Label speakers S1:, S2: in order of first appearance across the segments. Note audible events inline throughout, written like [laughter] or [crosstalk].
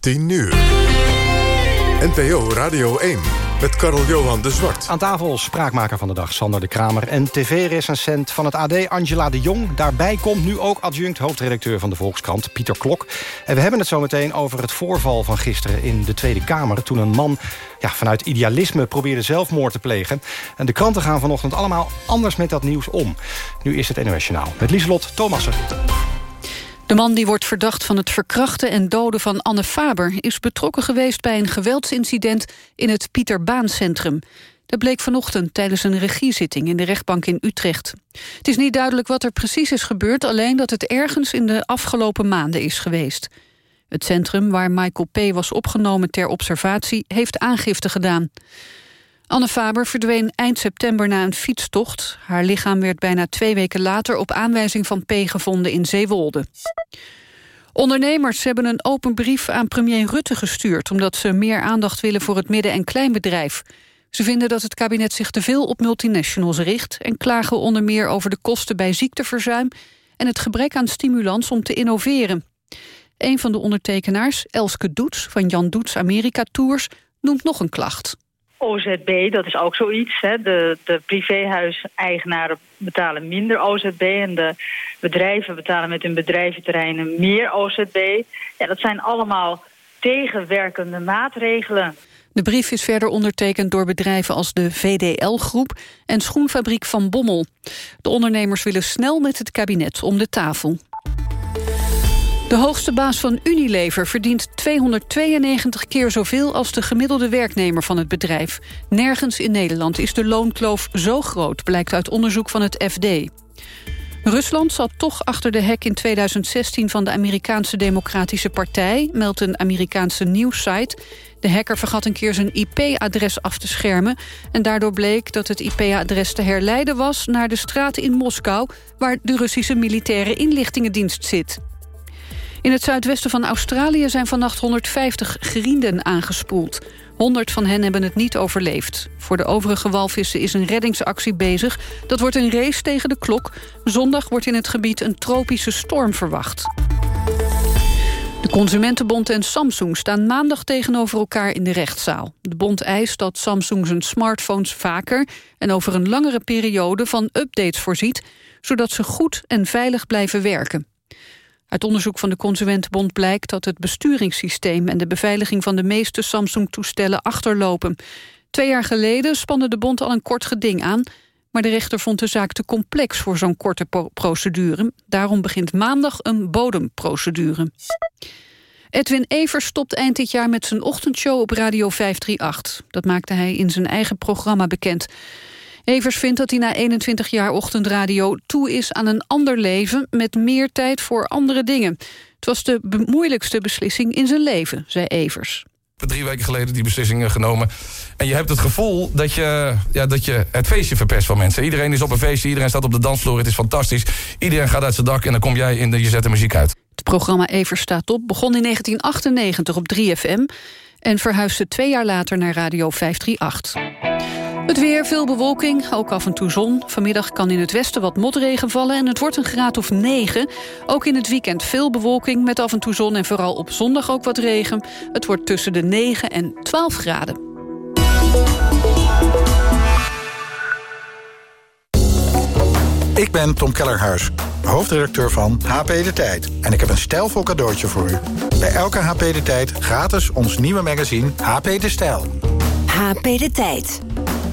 S1: 10 uur. NPO Radio 1 met Karel Johan de Zwart.
S2: Aan tafel spraakmaker van de dag Sander de Kramer... en tv-recensent van het AD Angela de Jong. Daarbij komt nu ook adjunct hoofdredacteur van de Volkskrant Pieter Klok. En we hebben het zo meteen over het voorval van gisteren in de Tweede Kamer... toen een man ja, vanuit idealisme probeerde zelfmoord te plegen. En de kranten gaan vanochtend allemaal anders met dat nieuws om. Nu is het NOS met Lieselot Thomassen.
S3: De man die wordt verdacht van het verkrachten en doden van Anne Faber... is betrokken geweest bij een geweldsincident in het Pieter Centrum. Dat bleek vanochtend tijdens een regiezitting in de rechtbank in Utrecht. Het is niet duidelijk wat er precies is gebeurd... alleen dat het ergens in de afgelopen maanden is geweest. Het centrum waar Michael P. was opgenomen ter observatie... heeft aangifte gedaan. Anne Faber verdween eind september na een fietstocht. Haar lichaam werd bijna twee weken later op aanwijzing van P gevonden in Zeewolde. Ondernemers hebben een open brief aan premier Rutte gestuurd... omdat ze meer aandacht willen voor het midden- en kleinbedrijf. Ze vinden dat het kabinet zich te veel op multinationals richt... en klagen onder meer over de kosten bij ziekteverzuim... en het gebrek aan stimulans om te innoveren. Een van de ondertekenaars, Elske Doets van Jan Doets Amerika Tours... noemt nog een klacht.
S4: OZB, dat is ook zoiets. Hè. De, de privéhuiseigenaren betalen minder OZB... en de bedrijven betalen met hun bedrijventerreinen meer OZB. Ja, dat zijn allemaal tegenwerkende maatregelen.
S3: De brief is verder ondertekend door bedrijven als de VDL-groep... en schoenfabriek Van Bommel. De ondernemers willen snel met het kabinet om de tafel. De hoogste baas van Unilever verdient 292 keer zoveel... als de gemiddelde werknemer van het bedrijf. Nergens in Nederland is de loonkloof zo groot... blijkt uit onderzoek van het FD. Rusland zat toch achter de hek in 2016 van de Amerikaanse Democratische Partij... meldt een Amerikaanse nieuwssite. De hacker vergat een keer zijn IP-adres af te schermen... en daardoor bleek dat het IP-adres te herleiden was... naar de straat in Moskou... waar de Russische militaire inlichtingendienst zit. In het zuidwesten van Australië zijn vannacht 150 grienden aangespoeld. 100 van hen hebben het niet overleefd. Voor de overige walvissen is een reddingsactie bezig. Dat wordt een race tegen de klok. Zondag wordt in het gebied een tropische storm verwacht. De Consumentenbond en Samsung staan maandag tegenover elkaar in de rechtszaal. De bond eist dat Samsung zijn smartphones vaker... en over een langere periode van updates voorziet... zodat ze goed en veilig blijven werken. Uit onderzoek van de Consumentenbond blijkt dat het besturingssysteem... en de beveiliging van de meeste Samsung-toestellen achterlopen. Twee jaar geleden spande de bond al een kort geding aan... maar de rechter vond de zaak te complex voor zo'n korte procedure. Daarom begint maandag een bodemprocedure. Edwin Evers stopt eind dit jaar met zijn ochtendshow op Radio 538. Dat maakte hij in zijn eigen programma bekend. Evers vindt dat hij na 21 jaar ochtendradio toe is aan een ander leven... met meer tijd voor andere dingen. Het was de moeilijkste beslissing in zijn leven, zei Evers
S5: drie weken geleden die beslissing genomen. En je hebt het gevoel dat je, ja, dat je het feestje verpest van mensen. Iedereen is op een feestje, iedereen staat op de dansvloer. Het is fantastisch. Iedereen gaat uit zijn dak en dan kom jij in de, je zet de muziek uit.
S3: Het programma Evers staat op begon in 1998 op 3FM... en verhuisde twee jaar later naar Radio 538. Het weer, veel bewolking, ook af en toe zon. Vanmiddag kan in het westen wat motregen vallen en het wordt een graad of 9. Ook in het weekend veel bewolking met af en toe zon... en vooral op zondag ook wat regen. Het wordt tussen de 9 en 12 graden.
S6: Ik ben Tom Kellerhuis, hoofdredacteur van HP De Tijd. En ik heb een stijlvol cadeautje voor u. Bij elke HP De Tijd gratis ons nieuwe magazine HP De Stijl.
S7: HP De Tijd.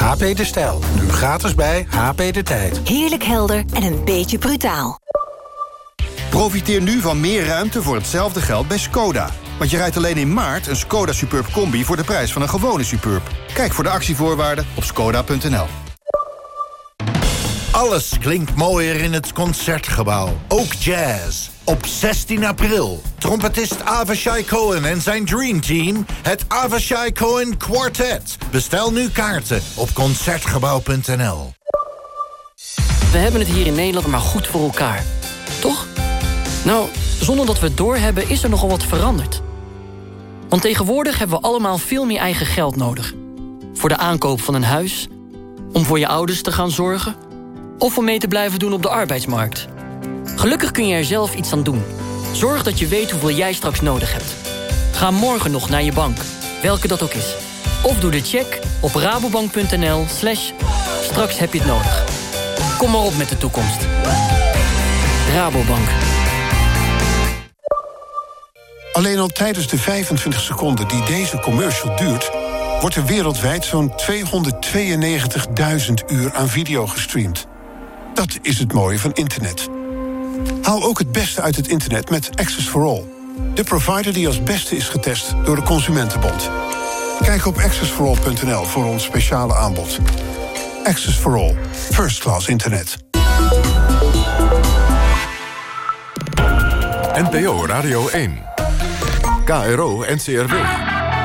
S6: HP De Stijl. Nu gratis bij HP De Tijd.
S7: Heerlijk helder en een beetje brutaal.
S8: Profiteer nu van meer ruimte voor hetzelfde geld bij Skoda. Want je rijdt alleen in maart een Skoda Superb Combi... voor de prijs van een gewone Superb. Kijk voor de actievoorwaarden op skoda.nl.
S9: Alles klinkt mooier in het Concertgebouw. Ook jazz.
S10: Op 16 april, trompetist Avishai Cohen en zijn Dream Team... het Avishai Cohen Quartet. Bestel nu kaarten op Concertgebouw.nl.
S11: We hebben het hier in Nederland maar goed voor elkaar. Toch? Nou, zonder dat we het doorhebben is er nogal wat veranderd. Want tegenwoordig hebben we allemaal veel meer eigen geld nodig. Voor de aankoop van een huis, om voor je ouders te gaan zorgen... of om mee te blijven doen op de arbeidsmarkt. Gelukkig kun je er zelf iets aan doen. Zorg dat je weet hoeveel jij straks nodig hebt. Ga morgen nog naar je bank, welke dat ook is. Of doe de check op rabobank.nl slash straks heb je het nodig. Kom maar op met de toekomst. Rabobank.
S12: Alleen al tijdens de 25 seconden die deze commercial duurt... wordt er wereldwijd zo'n 292.000 uur aan video gestreamd. Dat is het mooie van internet. Haal ook het beste uit het internet met Access for All. De provider die als beste is getest door de Consumentenbond. Kijk op accessforall.nl voor ons speciale aanbod. Access for All. First class internet.
S1: NPO Radio 1. KRO NCRW.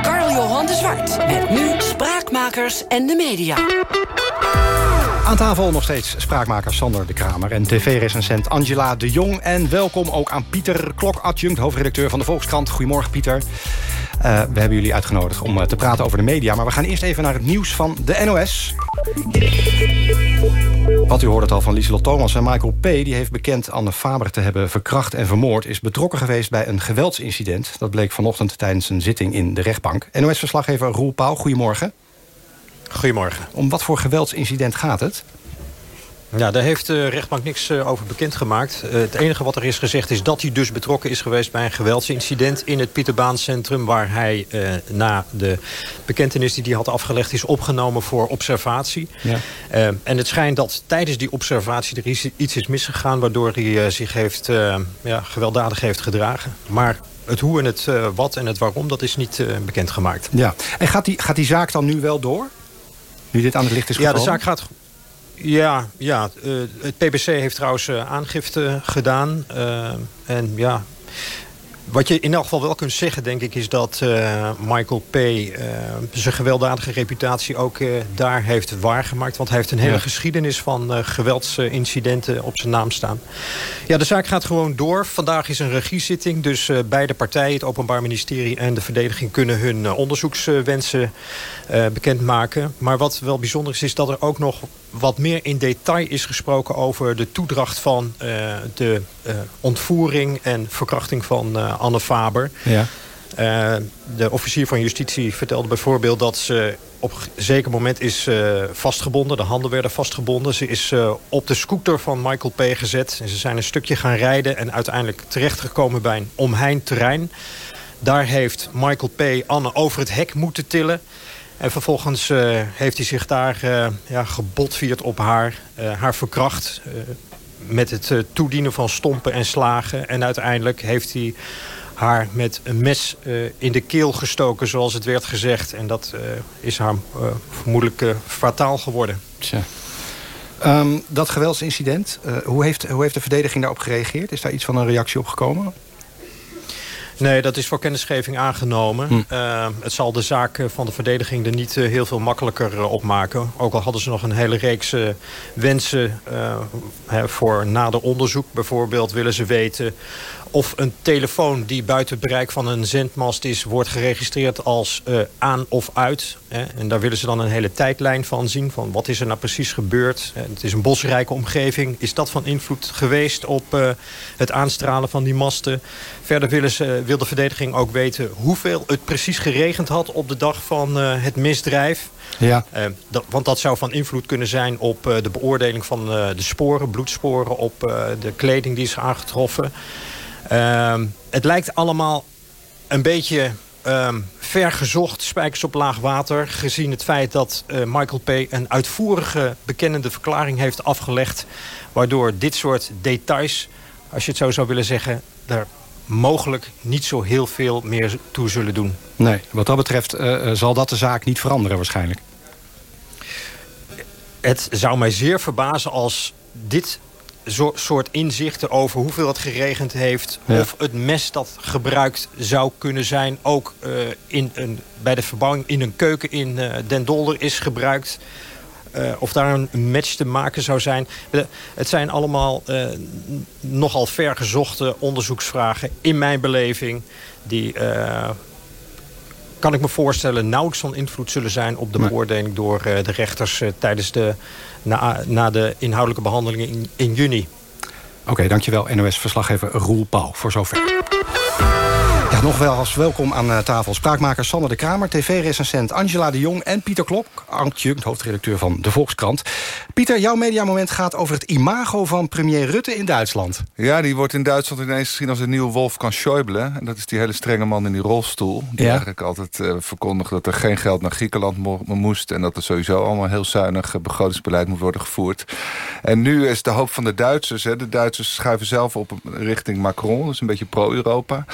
S7: Carl-Johan de Zwart. Met nu Spraakmakers en de media.
S2: Aan tafel nog steeds spraakmaker Sander de Kramer... en tv-recensent Angela de Jong. En welkom ook aan Pieter Klok, adjunct, hoofdredacteur van de Volkskrant. Goedemorgen, Pieter. Uh, we hebben jullie uitgenodigd om uh, te praten over de media... maar we gaan eerst even naar het nieuws van de NOS. Wat u hoorde het al van Lieselot Thomas en Michael P. die heeft bekend Anne Faber te hebben verkracht en vermoord... is betrokken geweest bij een geweldsincident. Dat bleek vanochtend tijdens een zitting in de rechtbank. NOS-verslaggever Roel Pauw, goedemorgen.
S13: Goedemorgen.
S2: Om wat voor geweldsincident gaat het?
S13: Ja, daar heeft de rechtbank niks uh, over bekendgemaakt. Uh, het enige wat er is gezegd is dat hij dus betrokken is geweest... bij een geweldsincident in het Pieterbaancentrum... waar hij uh, na de bekentenis die hij had afgelegd... is opgenomen voor observatie. Ja. en het schijnt dat tijdens die observatie er iets, iets is misgegaan... waardoor hij zich heeft, ja, gewelddadig heeft gedragen. Maar het hoe en het wat en het waarom, dat is niet bekendgemaakt.
S2: Ja. En gaat die, gaat die zaak dan nu wel door? Nu dit aan het licht is gekomen?
S13: Ja, de zaak gaat ja, ja uh, het PBC heeft trouwens uh, aangifte gedaan. Uh, en ja, wat je in elk geval wel kunt zeggen, denk ik, is dat Michael P. zijn gewelddadige reputatie ook daar heeft waargemaakt. Want hij heeft een hele ja. geschiedenis van geweldsincidenten op zijn naam staan. Ja, de zaak gaat gewoon door. Vandaag is een regiezitting, dus beide partijen, het Openbaar Ministerie en de verdediging, kunnen hun onderzoekswensen bekendmaken. Maar wat wel bijzonder is, is dat er ook nog wat meer in detail is gesproken over de toedracht van de ontvoering en verkrachting van Anne Faber. Ja. de officier van justitie vertelde bijvoorbeeld dat ze op een zeker moment is vastgebonden. De handen werden vastgebonden. Ze is op de scooter van Michael P. gezet. En ze zijn een stukje gaan rijden en uiteindelijk terechtgekomen bij een omheind terrein. Daar heeft Michael P. Anne over het hek moeten tillen. En vervolgens heeft hij zich daar ja, gebotvierd op haar, haar verkracht. Met het toedienen van stompen en slagen. En uiteindelijk heeft hij haar met een mes in de keel gestoken, zoals het werd gezegd. En dat is haar vermoedelijk fataal geworden.
S2: Tja. Um, dat geweldsincident, hoe, heeft, hoe heeft de verdediging daarop gereageerd? Is daar iets van een reactie op gekomen?
S13: Nee, dat is voor kennisgeving aangenomen. Hm. Uh, het zal de zaak van de verdediging er niet uh, heel veel makkelijker op maken. Ook al hadden ze nog een hele reeks wensen hè, voor nader onderzoek. Bijvoorbeeld willen ze weten of een telefoon die buiten het bereik van een zendmast is... wordt geregistreerd als uh, aan of uit. Hè. En daar willen ze dan een hele tijdlijn van zien. Van wat is er nou precies gebeurd? Het is een bosrijke omgeving. Is dat van invloed geweest op uh, het aanstralen van die masten? Verder willen ze, wil de verdediging ook weten... hoeveel het precies geregend had op de dag van uh, het misdrijf. Ja. Dat, want dat zou van invloed kunnen zijn op de beoordeling van de sporen... bloedsporen op de kleding die is aangetroffen... Um, het lijkt allemaal een beetje um, vergezocht, spijkers op laag water... gezien het feit dat uh, Michael P. een uitvoerige bekennende verklaring heeft afgelegd... waardoor dit soort details, als je het zo zou willen zeggen... daar mogelijk niet zo heel veel meer toe zullen doen.
S2: Nee, wat dat betreft uh, zal dat de zaak niet veranderen waarschijnlijk.
S13: Het zou mij zeer verbazen als dit zo, soort inzichten over hoeveel het geregend heeft. Of het mes dat gebruikt zou kunnen zijn... ook uh, in een, bij de verbouwing in een keuken in uh, Den Dolder is gebruikt. Uh, of daar een match te maken zou zijn. het zijn allemaal nogal vergezochte onderzoeksvragen... in mijn beleving... die kan ik me voorstellen... nauwelijks van invloed zullen zijn op de beoordeling door de rechters... tijdens de na, na de inhoudelijke behandelingen in, in juni.
S2: Oké, dankjewel NOS-verslaggever Roel Pauw voor zover. Ja, nog wel als welkom aan uh, tafel spraakmakers Sander de Kramer... tv-recensent Angela de Jong en Pieter Klok... Arndt hoofdredacteur van De Volkskrant. Pieter, jouw mediamoment gaat over het imago van premier Rutte in Duitsland.
S14: Ja, die wordt in Duitsland ineens gezien als een nieuwe Wolfgang Schäuble. En dat is die hele strenge man in die rolstoel. Die eigenlijk altijd uh, verkondigt dat er geen geld naar Griekenland mo moest... en dat er sowieso allemaal heel zuinig begrotingsbeleid moet worden gevoerd. En nu is de hoop van de Duitsers... Hè, de Duitsers schuiven zelf op richting Macron, dus een beetje pro-Europa...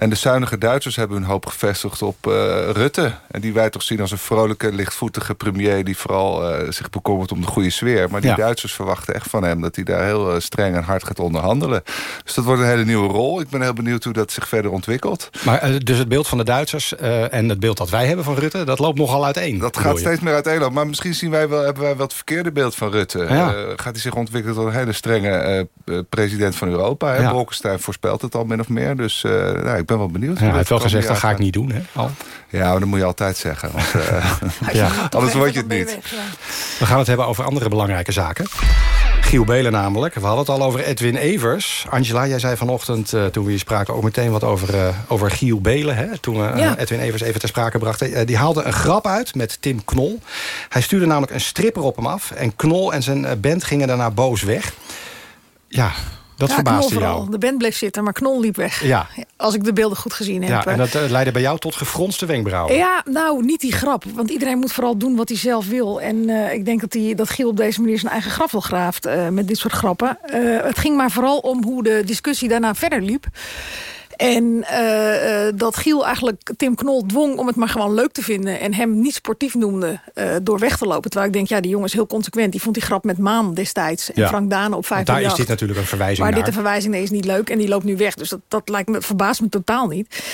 S14: En de zuinige Duitsers hebben hun hoop gevestigd op uh, Rutte. En die wij toch zien als een vrolijke, lichtvoetige premier... die vooral uh, zich bekommert om de goede sfeer. Maar die Duitsers verwachten echt van hem... dat hij daar heel uh, streng en hard gaat onderhandelen. Dus dat wordt een hele nieuwe rol. Ik ben heel benieuwd hoe dat zich verder ontwikkelt.
S2: Maar dus het beeld van de Duitsers en het beeld dat wij hebben van Rutte... dat loopt nogal uiteen.
S14: Dat gaat steeds meer uiteen Maar misschien zien wij wel, hebben wij wel het verkeerde beeld van Rutte. Ja. gaat hij zich ontwikkelen tot een hele strenge president van Europa. Ja. Bolkestein voorspelt het al min of meer. Dus nou, ik ben wel benieuwd.
S2: Ja, hij heeft wel gezegd, dat ga ik niet doen. Hè, al.
S14: Ja, maar dat moet je altijd zeggen. Want, [laughs] uh, ja. [laughs] Anders word je het niet.
S2: We gaan het hebben over andere belangrijke zaken. Giel Belen namelijk. We hadden het al over Edwin Evers. Angela, jij zei vanochtend, uh, toen we hier spraken... ook meteen wat over, uh, over Giel Belen. Hè? Toen we ja. Edwin Evers even ter sprake brachten. die haalde een grap uit met Tim Knol. Hij stuurde namelijk een stripper op hem af. En Knol en zijn band gingen daarna boos weg. Ja, dat ja, verbaasde jou.
S15: De band bleef zitten, maar Knol liep weg.
S2: Ja.
S15: Als ik de beelden goed gezien heb.
S2: Ja, en dat uh, leidde bij jou tot gefronste wenkbrauwen.
S15: Ja, nou, niet die grap. Want iedereen moet vooral doen wat hij zelf wil. En uh, ik denk dat, hij, dat Giel op deze manier zijn eigen graf wel graaft... Uh, met dit soort grappen. het ging maar vooral om hoe de discussie daarna verder liep. En uh, uh, dat Giel eigenlijk Tim Knol dwong om het maar gewoon leuk te vinden... en hem niet sportief noemde uh, door weg te lopen. Terwijl ik denk, ja, die jongen is heel consequent. Die vond die grap met Maan destijds. En ja. Frank Dane op 5
S2: Daar is dit natuurlijk een verwijzing
S15: Maar
S2: naar.
S15: dit een verwijzing nee, is niet leuk en die loopt nu weg. Dus dat, dat lijkt me, verbaast me totaal niet.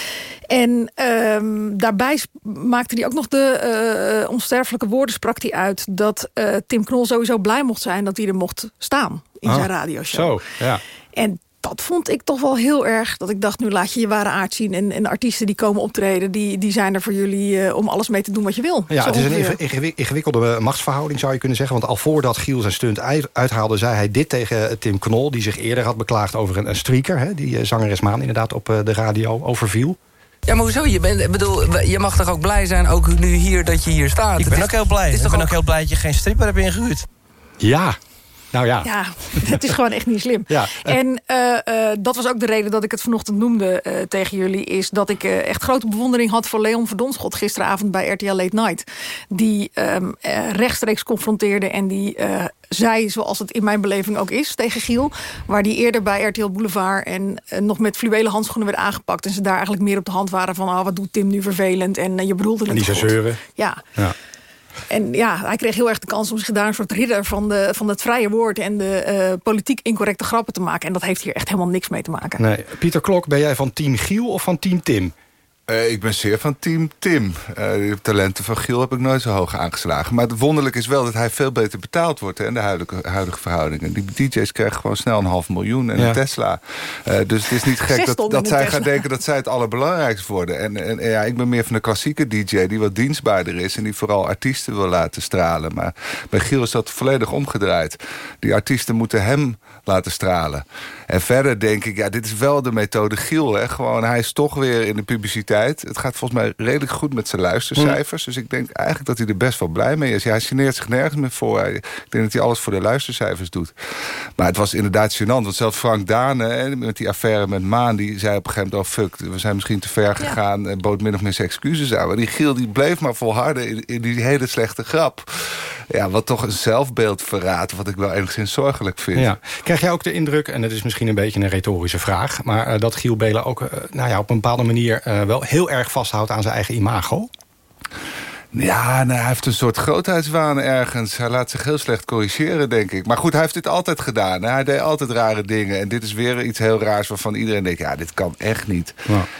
S15: En um, daarbij maakte hij ook nog de onsterfelijke woorden... sprak hij uit dat Tim Knol sowieso blij mocht zijn... dat hij er mocht staan in
S2: ah,
S15: zijn radioshow.
S2: Zo, ja.
S15: En dat vond ik toch wel heel erg. Dat ik dacht, nu laat je je ware aard zien. En, en de artiesten die komen optreden, die, die zijn er voor jullie... Uh, om alles mee te doen wat je wil.
S2: Ja, het is een ingewikkelde machtsverhouding, zou je kunnen zeggen. Want al voordat Giel zijn stunt uithaalde... zei hij dit tegen Tim Knol, die zich eerder had beklaagd over een, een streaker. Hè, die zangeres Maan inderdaad op de radio overviel.
S16: Ja, maar hoezo? Je, bent, bedoel, je mag toch ook blij zijn, ook nu hier, dat je hier staat?
S17: Ik ben ook heel blij. Ik ben ook... ook heel blij dat je geen stripper hebt ingehuurd.
S2: Ja, nou ja.
S15: Ja, [laughs] het is gewoon echt niet slim.
S2: Ja.
S15: En uh, uh, dat was ook de reden dat ik het vanochtend noemde uh, tegen jullie... is dat ik echt grote bewondering had voor Leon Verdonschot... gisteravond bij RTL Late Night. Die um, rechtstreeks confronteerde en die zei, zoals het in mijn beleving ook is, tegen Giel... waar die eerder bij RTL Boulevard en nog met fluwelen handschoenen werd aangepakt... en ze daar eigenlijk meer op de hand waren van... Oh, wat doet Tim nu vervelend en je bedoelde het
S2: En die zeuren.
S15: Ja.
S2: ja.
S15: En ja, hij kreeg heel erg de kans om zich daar een soort ridder van, de, van het vrije woord... en de uh, politiek incorrecte grappen te maken. En dat heeft hier echt helemaal niks mee te maken.
S2: Nee. Pieter Klok, ben jij van team Giel of van team Tim?
S14: Uh, ik ben zeer van team Tim. Uh, de talenten van Giel heb ik nooit zo hoog aangeslagen. Maar het wonderlijk is wel dat hij veel beter betaald wordt... in de huidige, huidige verhoudingen. Die DJ's krijgen gewoon snel een half miljoen en ja. een Tesla. Uh, dus het is niet gek dat, dat zij gaan denken dat zij het allerbelangrijkste worden. En, en, en, ja, ik ben meer van de klassieke DJ die wat dienstbaarder is... en die vooral artiesten wil laten stralen. Maar bij Giel is dat volledig omgedraaid. Die artiesten moeten hem laten stralen. En verder denk ik, ja, dit is wel de methode Giel. Hè? Gewoon, hij is toch weer in de publiciteit. Het gaat volgens mij redelijk goed met zijn luistercijfers. Dus ik denk eigenlijk dat hij er best wel blij mee is. Ja, hij geneert zich nergens meer voor. Ik denk dat hij alles voor de luistercijfers doet. Maar het was inderdaad gênant. Want zelfs Frank Dane, met die affaire met Maan... die zei op een gegeven moment, oh fuck, we zijn misschien te ver gegaan... Ja. en bood min of meer zijn excuses aan. Maar die Giel die bleef maar volharden in, in die hele slechte grap. Ja, wat toch een zelfbeeld verraadt... wat ik wel enigszins zorgelijk vind.
S2: Ja. Krijg jij ook de indruk, en het is misschien een beetje een retorische vraag... maar uh, dat Giel Belen ook uh, nou ja, op een bepaalde manier uh, wel heel erg vasthoudt aan zijn eigen imago?
S14: Ja, nou, hij heeft een soort grootheidswaan ergens. Hij laat zich heel slecht corrigeren, denk ik. Maar goed, hij heeft dit altijd gedaan. Hij deed altijd rare dingen. En dit is weer iets heel raars waarvan iedereen denkt... ja, dit kan echt niet.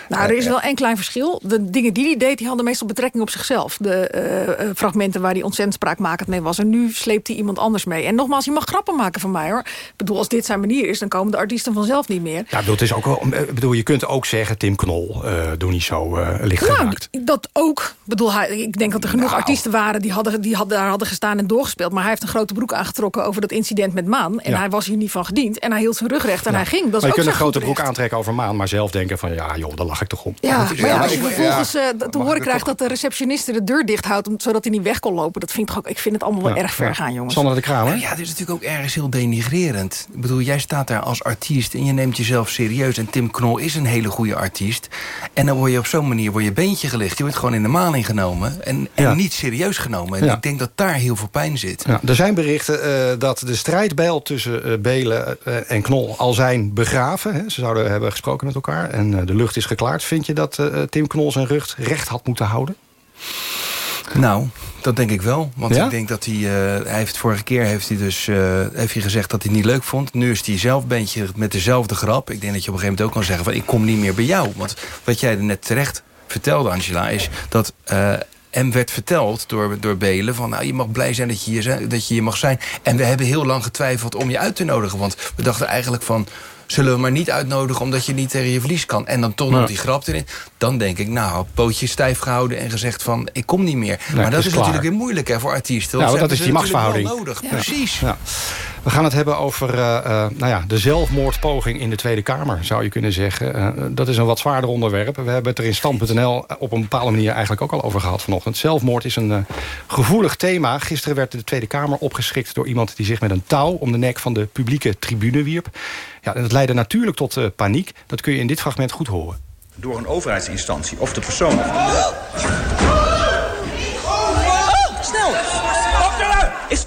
S15: Nou, er is wel een klein verschil. De dingen die hij deed, die hadden meestal betrekking op zichzelf. De eh, eh, fragmenten waar hij ontzettend spraakmakend mee was. En nu sleept hij iemand anders mee. En nogmaals, je mag grappen maken van mij, hoor. Ik bedoel, als dit zijn manier is, dan komen de artiesten vanzelf niet meer.
S2: Ja, bedoel, het is ook wel, ik bedoel, je kunt ook zeggen... Tim Knol, uh, doe niet zo uh, licht
S15: nou,
S2: gemaakt.
S15: dat ook. Ik bedoel, hij, ik denk dat er genoeg
S2: Nou.
S15: artiesten waren... die, hadden, die hadden, daar hadden gestaan en doorgespeeld. Maar hij heeft een grote broek aangetrokken over dat incident met Maan. En
S2: Ja.
S15: hij was hier niet van gediend. En hij hield zijn rug recht en hij ging. Dat is
S2: maar je
S15: ook
S2: kunt een grote broek
S15: recht.
S2: aantrekken over maan... maar zelf denken van, ja joh, daar lach ik toch om.
S15: Ja, maar ja, als je
S14: ik-
S15: vervolgens
S14: ja.
S15: eh, te horen krijgt dat de receptioniste de deur dicht houdt... om- zodat hij niet weg kon lopen, dat vind ik, toch ook, ik vind het allemaal wel
S2: Ja,
S15: erg ver
S2: ja.
S15: gaan, jongens.
S2: Sander de Kramer?
S17: Nou ja, dit is natuurlijk ook ergens heel denigrerend. Ik bedoel, jij staat daar als artiest en je neemt jezelf serieus. En Tim Knol is een hele goede artiest. En dan word je op zo'n manier word je beentje gelicht. Je wordt gewoon in de maling genomen en, en
S2: Ja.
S17: niet serieus genomen. En
S2: Ja.
S17: ik denk dat daar heel veel pijn zit.
S2: Ja, er zijn berichten eh, dat de strijdbijl tussen eh, Belen eh, en Knol al zijn begraven. Hè. Ze zouden hebben gesproken met elkaar en de lucht is geklaard. Vind je dat Tim Knol zijn rug recht had moeten houden?
S17: Nou, dat denk ik wel. Want
S2: Ja?
S17: ik denk dat hij... hij heeft vorige keer heeft hij dus heeft hij gezegd dat hij het niet leuk vond. Nu is hij zelf beentje met dezelfde grap. Ik denk dat je op een gegeven moment ook kan zeggen van... ik kom niet meer bij jou. Want wat jij er net terecht vertelde, Angela... is dat... hem werd verteld door, door Belen van... nou, je mag blij zijn dat je, hier, zijn- dat je hier mag zijn. En we hebben heel lang getwijfeld om je uit te nodigen. Want we dachten eigenlijk van... zullen we maar niet uitnodigen omdat je niet tegen je verlies kan. En dan toch nog die grap erin. Dan denk ik, nou, pootje stijf gehouden en gezegd van... ik kom niet meer. maar dat
S2: is
S17: natuurlijk weer moeilijk hè, voor artiesten.
S2: Nou, dat is die machtsverhouding.
S17: nodig. Precies.
S2: Ja. We gaan het hebben over eh, eh, nou ja, de zelfmoordpoging in de Tweede Kamer, zou je kunnen zeggen. Eh, dat is een wat zwaarder onderwerp. We hebben het er in stand.nl op een bepaalde manier eigenlijk ook al over gehad vanochtend. Zelfmoord is een eh, gevoelig thema. Gisteren werd de Tweede Kamer opgeschrikt door iemand die zich met een touw om de nek van de publieke tribune wierp. Ja, en dat leidde natuurlijk tot eh, paniek. Dat kun je in dit fragment goed horen.
S18: door een overheidsinstantie of de persoon.
S19: snel! Is...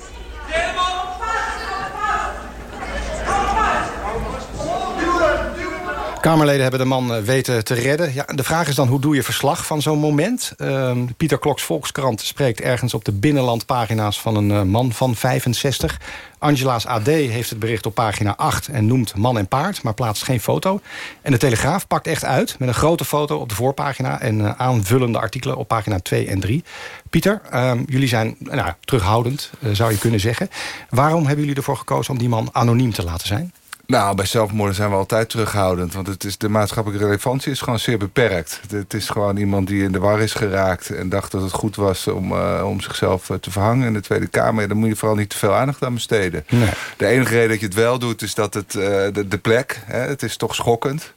S2: Kamerleden hebben de man eh, weten te redden. Ja, de vraag is dan, hoe doe je verslag van zo'n moment? Ehm, Pieter Kloks Volkskrant spreekt ergens op de binnenlandpagina's... van een eh, man van 65. Angela's AD heeft het bericht op pagina 8 en noemt man en paard... maar plaatst geen foto. En de Telegraaf pakt echt uit met een grote foto op de voorpagina... en eh, aanvullende artikelen op pagina 2 en 3. Pieter, ehm, jullie zijn nou, terughoudend, zou je kunnen zeggen. Waarom hebben jullie ervoor gekozen om die man anoniem te laten zijn?
S14: Nou, bij zelfmoorden zijn we altijd terughoudend. Want het is, de maatschappelijke relevantie is gewoon zeer beperkt. Het is gewoon iemand die in de war is geraakt... en dacht dat het goed was om, eh, om zichzelf eh, te verhangen in de Tweede Kamer. Daar moet je vooral niet te veel aandacht aan besteden.
S2: Nee.
S14: De enige reden dat je het wel doet, is dat het, eh, de, de plek... Hè, het is toch schokkend.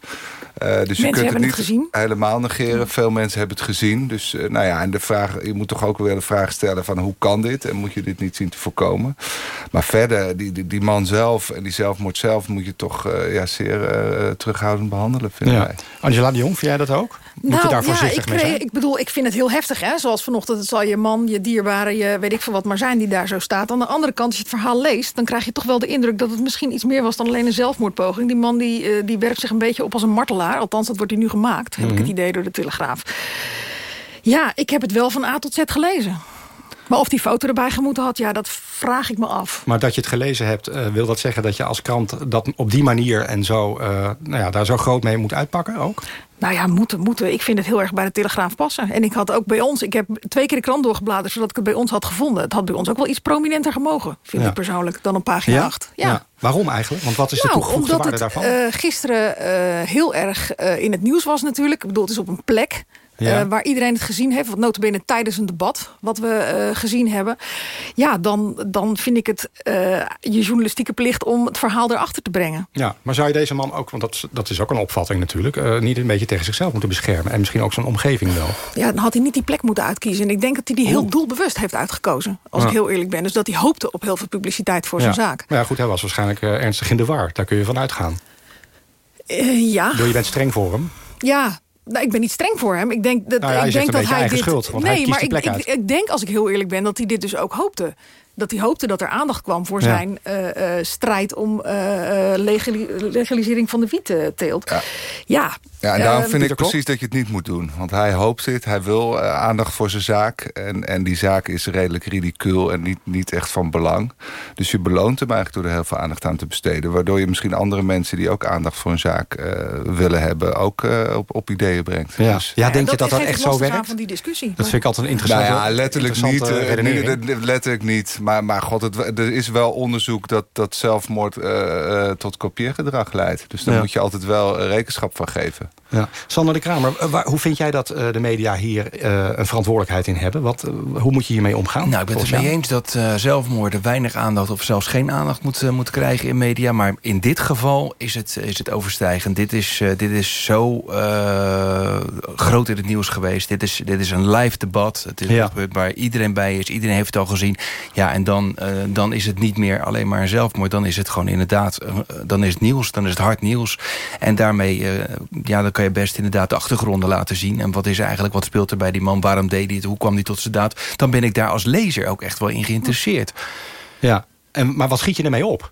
S14: Eh, dus je
S15: Mensen
S14: kunt het
S15: hebben
S14: niet
S15: het gezien.
S14: helemaal negeren. Veel mensen hebben het gezien. Dus eh, nou ja, en de vraag, je moet toch ook weer de vraag stellen van hoe kan dit? En moet je dit niet zien te voorkomen? Maar verder, die, die, die man zelf en die zelfmoord zelf... moet je toch eh, ja, zeer eh, terughoudend behandelen, vinden
S2: Ja.
S14: wij.
S2: Angela de Jong, vind jij dat ook? Moet je daar voorzichtig
S15: Nou, ik,
S2: mee zijn?
S15: ik bedoel, ik vind het heel heftig. Hè? Zoals vanochtend, het zal je man, je dierbare, je weet ik veel wat maar zijn... die daar zo staat. Aan de andere kant, als je het verhaal leest... dan krijg je toch wel de indruk dat het misschien iets meer was... dan alleen een zelfmoordpoging. Die man die, eh, die werpt zich een beetje op als een martelaar. Althans, dat wordt hij nu gemaakt, heb ik
S2: Mhm.
S15: het idee, door de Telegraaf. Ja, ik heb het wel van A tot Z gelezen. Maar of die foto erbij gemoeten had, ja, dat vraag ik me af.
S2: Maar dat je het gelezen hebt, eh, wil dat zeggen dat je als krant dat op die manier en zo, eh, nou ja, daar zo groot mee moet uitpakken ook?
S15: Nou ja, moeten, moeten. Ik vind het heel erg bij de Telegraaf passen. En ik had ook bij ons, ik heb twee keer de krant doorgebladerd... zodat ik het bij ons had gevonden. Het had bij ons ook wel iets prominenter gemogen, vind
S2: Ja.
S15: ik persoonlijk, dan op pagina 8. Ja.
S2: Waarom eigenlijk? Want wat is de
S15: Nou,
S2: toegevoegde
S15: omdat
S2: waarde
S15: het
S2: daarvan?
S15: eh, gisteren heel erg in het nieuws was natuurlijk. Ik bedoel, het is op een plek
S2: Ja.
S15: eh, waar iedereen het gezien heeft. Wat notabene tijdens een debat, wat we eh, gezien hebben. Ja, dan, dan vind ik het eh, je journalistieke plicht om het verhaal erachter te brengen.
S2: Ja, maar zou je deze man ook, want dat, is- dat is ook een opvatting natuurlijk... niet een beetje tegen zichzelf moeten beschermen? En misschien ook zijn omgeving wel?
S15: Ja, dan had hij niet die plek moeten uitkiezen. En ik denk dat hij die heel doelbewust heeft uitgekozen. Als
S2: Ja.
S15: ik heel eerlijk ben. Dus dat hij hoopte op heel veel publiciteit voor
S2: ja.
S15: zijn zaak.
S2: Maar ja, goed, hij was waarschijnlijk ernstig in de war. Daar kun je van uitgaan.
S15: Ja,
S2: bedoel, je bent streng voor hem.
S15: ja. Nou, ik ben niet streng voor hem. Ik denk dat,
S2: Nou ja,
S15: ik denk dat hij dit.
S2: schuld, hij
S15: nee,
S2: kiest
S15: maar
S2: de
S15: ik,
S2: plek
S15: ik,
S2: uit.
S15: ik denk, als ik heel eerlijk ben, dat hij dit dus ook hoopte. Dat hij hoopte dat er aandacht kwam voor
S14: Ja.
S15: zijn eh, eh, strijd om eh, eh, legali- legalisering van de wietteelt. Ja, ja,
S14: Ja, en daarom vind ik precies dat je het niet moet doen. Want hij hoopt dit, hij wil aandacht voor zijn zaak. En, en die zaak is redelijk ridicuul en niet, niet echt van belang. Dus je beloont hem eigenlijk door er heel veel aandacht aan te besteden. Waardoor je misschien andere mensen die ook aandacht voor een zaak willen hebben... ook op, op ideeën brengt.
S2: Ja.
S14: Dus-
S2: Ja, denk je dat dat echt zo werkt?
S15: van die discussie.
S2: Dat vind ik altijd een interessante
S14: Nou ja, letterlijk niet- letterlijk niet. Maar, maar god, het, er is wel onderzoek dat, dat zelfmoord eh, eh, tot kopieergedrag leidt. Dus daar
S2: Ja.
S14: moet je altijd wel rekenschap van geven.
S2: Ja. Sander de Kramer, eh, waar- hoe vind jij dat eh, de media hier eh, een verantwoordelijkheid in hebben? Wat, hoe moet je hiermee omgaan?
S17: Nou, ik ben het
S2: jou?
S17: eens dat zelfmoorden weinig aandacht... of zelfs geen aandacht moet, eh, moet krijgen in media. Maar in dit geval is het, is het overstijgend. Dit is, dit is zo groot in het nieuws geweest. Dit is, dit is een live debat. Het is
S2: Ja.
S17: gebeurd waar iedereen bij is. Iedereen heeft het al gezien. Ja, en dan, dan is het niet meer alleen maar een zelfmoord. Dan is het gewoon inderdaad... dan is het nieuws, dan is het hard nieuws. En daarmee ja, dan kan je best inderdaad de achtergronden laten zien. En wat is er eigenlijk, wat speelt er bij die man? Waarom deed hij het? Hoe kwam hij tot zijn daad? Dan ben ik daar als lezer ook echt wel in geïnteresseerd.
S2: Ja, en, maar wat schiet je ermee op?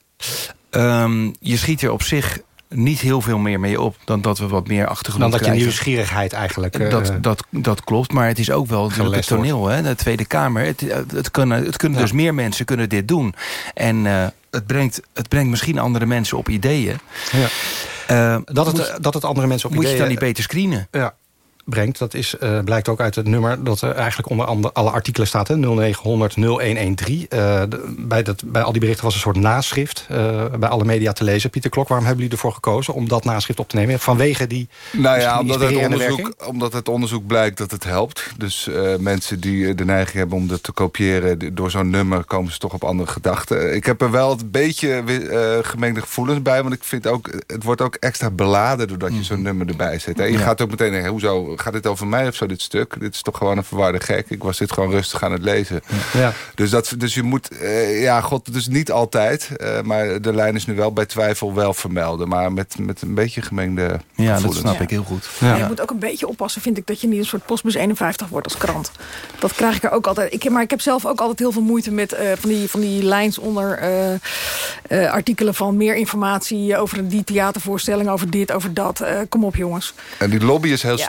S17: Ehm, je schiet er op zich niet heel veel meer mee op... dan dat we wat meer achtergrond
S2: Dan dat je
S17: krijgen.
S2: nieuwsgierigheid eigenlijk... eh,
S17: Dat, dat, dat klopt, maar het is ook wel het toneel, hè, de Tweede Kamer. Het, het kunnen, het kunnen dus meer mensen kunnen dit doen. En eh, het, brengt, het brengt misschien andere mensen op ideeën.
S2: Ja.
S17: Eh,
S2: dat, het,
S17: moet-
S2: dat het andere mensen op
S17: moet je
S2: ideeën...
S17: dan niet beter screenen?
S2: Ja, brengt. Dat is, eh, blijkt ook uit het nummer dat er eigenlijk onder andere alle artikelen staat. Hè? 0900 0113. Eh, bij, dat, bij al die berichten was een soort naschrift eh, bij alle media te lezen. Pieter Klok, waarom hebben jullie ervoor gekozen om dat naschrift op te nemen? Vanwege die
S14: Nou ja, omdat het, onderzoek,
S2: werking?
S14: omdat het onderzoek blijkt dat het helpt. Dus mensen die de neiging hebben om dat te kopiëren... door zo'n nummer komen ze toch op andere gedachten. Ik heb er wel een beetje gemengde gevoelens bij. Want ik vind ook, het wordt ook extra beladen... doordat je zo'n nummer erbij zet. En je
S17: Ja.
S14: gaat ook meteen denken, hoezo gaat dit over mij of zo, dit stuk? Dit is toch gewoon een verwarde gek. Ik was dit gewoon rustig aan het lezen.
S2: Ja.
S14: Dus, dat, dus je moet, eh, ja, god, dus niet altijd. eh, maar de lijn is nu wel bij twijfel wel vermelden. Maar met, met een beetje gemengde
S17: Ja, dat snap ik heel goed.
S15: En Je moet ook een beetje oppassen, vind ik, dat je niet een soort postbus 51 wordt als krant. Dat krijg ik er ook altijd. Ik, maar ik heb zelf ook altijd heel veel moeite met eh, van, die, van die lijns onder eh, eh, artikelen van meer informatie over die theatervoorstelling, over dit, over dat. Eh, kom op, jongens.
S14: En die lobby is heel
S15: Ja.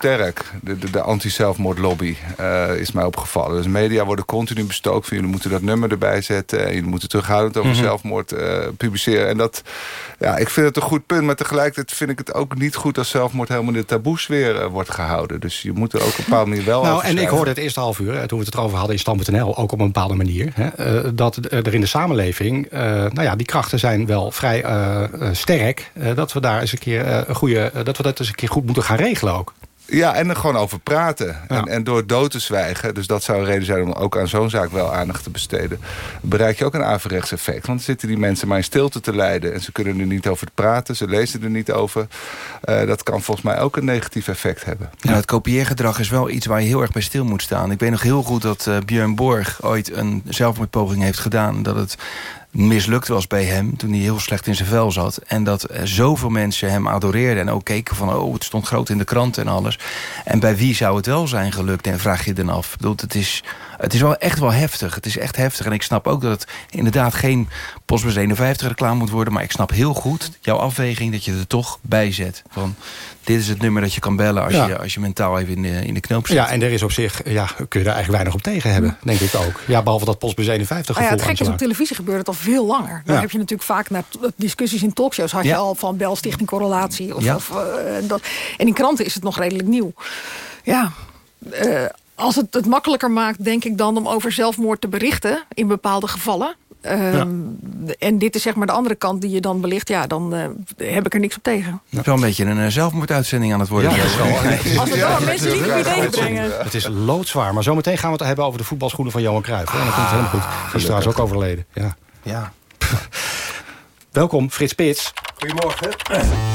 S14: De, de, de anti-zelfmoordlobby eh, is mij opgevallen. Dus media worden continu bestookt van... jullie moeten dat nummer erbij zetten... en jullie moeten terughoudend over
S2: Mhm.
S14: zelfmoord eh, publiceren. En dat, ja, ik vind het een goed punt... maar tegelijkertijd vind ik het ook niet goed... als zelfmoord helemaal in de taboesfeer eh, wordt gehouden. Dus je moet er ook op een bepaalde manier wel
S2: Nou, en ik hoorde het eerste half uur, toen we het erover hadden in Stand.nl... ook op een bepaalde manier, hè, dat er in de samenleving... nou ja, die krachten zijn wel vrij sterk... dat we daar eens een keer een goede, dat we dat eens een keer goed moeten gaan regelen ook.
S14: Ja, en er gewoon over praten. En, en door dood te zwijgen, dus dat zou een reden zijn... om ook aan zo'n zaak wel aandacht te besteden... bereik je ook een averechts effect. Want zitten die mensen maar in stilte te lijden... en ze kunnen er niet over praten, ze lezen er niet over. Eh, dat kan volgens mij ook een negatief effect hebben.
S17: Ja, het kopieergedrag is wel iets waar je heel erg bij stil moet staan. Ik weet nog heel goed dat eh, Björn Borg ooit een zelfmoordpoging heeft gedaan. Dat het mislukt was bij hem toen hij heel slecht in zijn vel zat. En dat eh, zoveel mensen hem adoreerden. En ook keken van, oh, het stond groot in de krant en alles. En bij wie zou het wel zijn gelukt? En vraag je dan af. Ik het is, het is wel echt wel heftig. Het is echt heftig. En ik snap ook dat het inderdaad geen Postbus 51 reclame moet worden. Maar ik snap heel goed jouw afweging dat je er toch bij zet. Van, dit is het nummer dat je kan bellen als,
S2: Ja.
S17: je, als je mentaal even in de, in de knoop zit.
S2: Ja, en er is op zich, ja, kun je daar eigenlijk weinig op tegen hebben, denk ik ook. Ja, behalve dat Postbus 51
S15: Ah ja,
S2: gevoel.
S15: het gekke is, op televisie gebeurt het al veel langer. Dan
S2: Ja.
S15: heb je natuurlijk vaak naar discussies in talkshows. Had je
S2: Ja.
S15: al van Bel Stichting Correlatie. Of,
S2: Ja.
S15: of, eh, dat. En in kranten is het nog redelijk nieuw. Ja, eh, als het het makkelijker maakt, denk ik dan... om over zelfmoord te berichten in bepaalde gevallen... Ehm, En dit is zeg maar de andere kant die je dan belicht. Ja, dan eh, heb ik er niks op tegen.
S17: Het is wel een beetje een eh, zelfmoorduitzending aan het worden.
S2: Ja, dat is wel-
S15: Als we wel mensen op ideeën brengen.
S2: Het is loodzwaar, maar zometeen gaan we het hebben over de voetbalschoenen van Johan Cruijff. hè. En dat komt helemaal goed. Die is trouwens ook overleden. Ja.
S17: Ja. [laughs]
S2: Welkom, Frits Pits.
S20: Goedemorgen.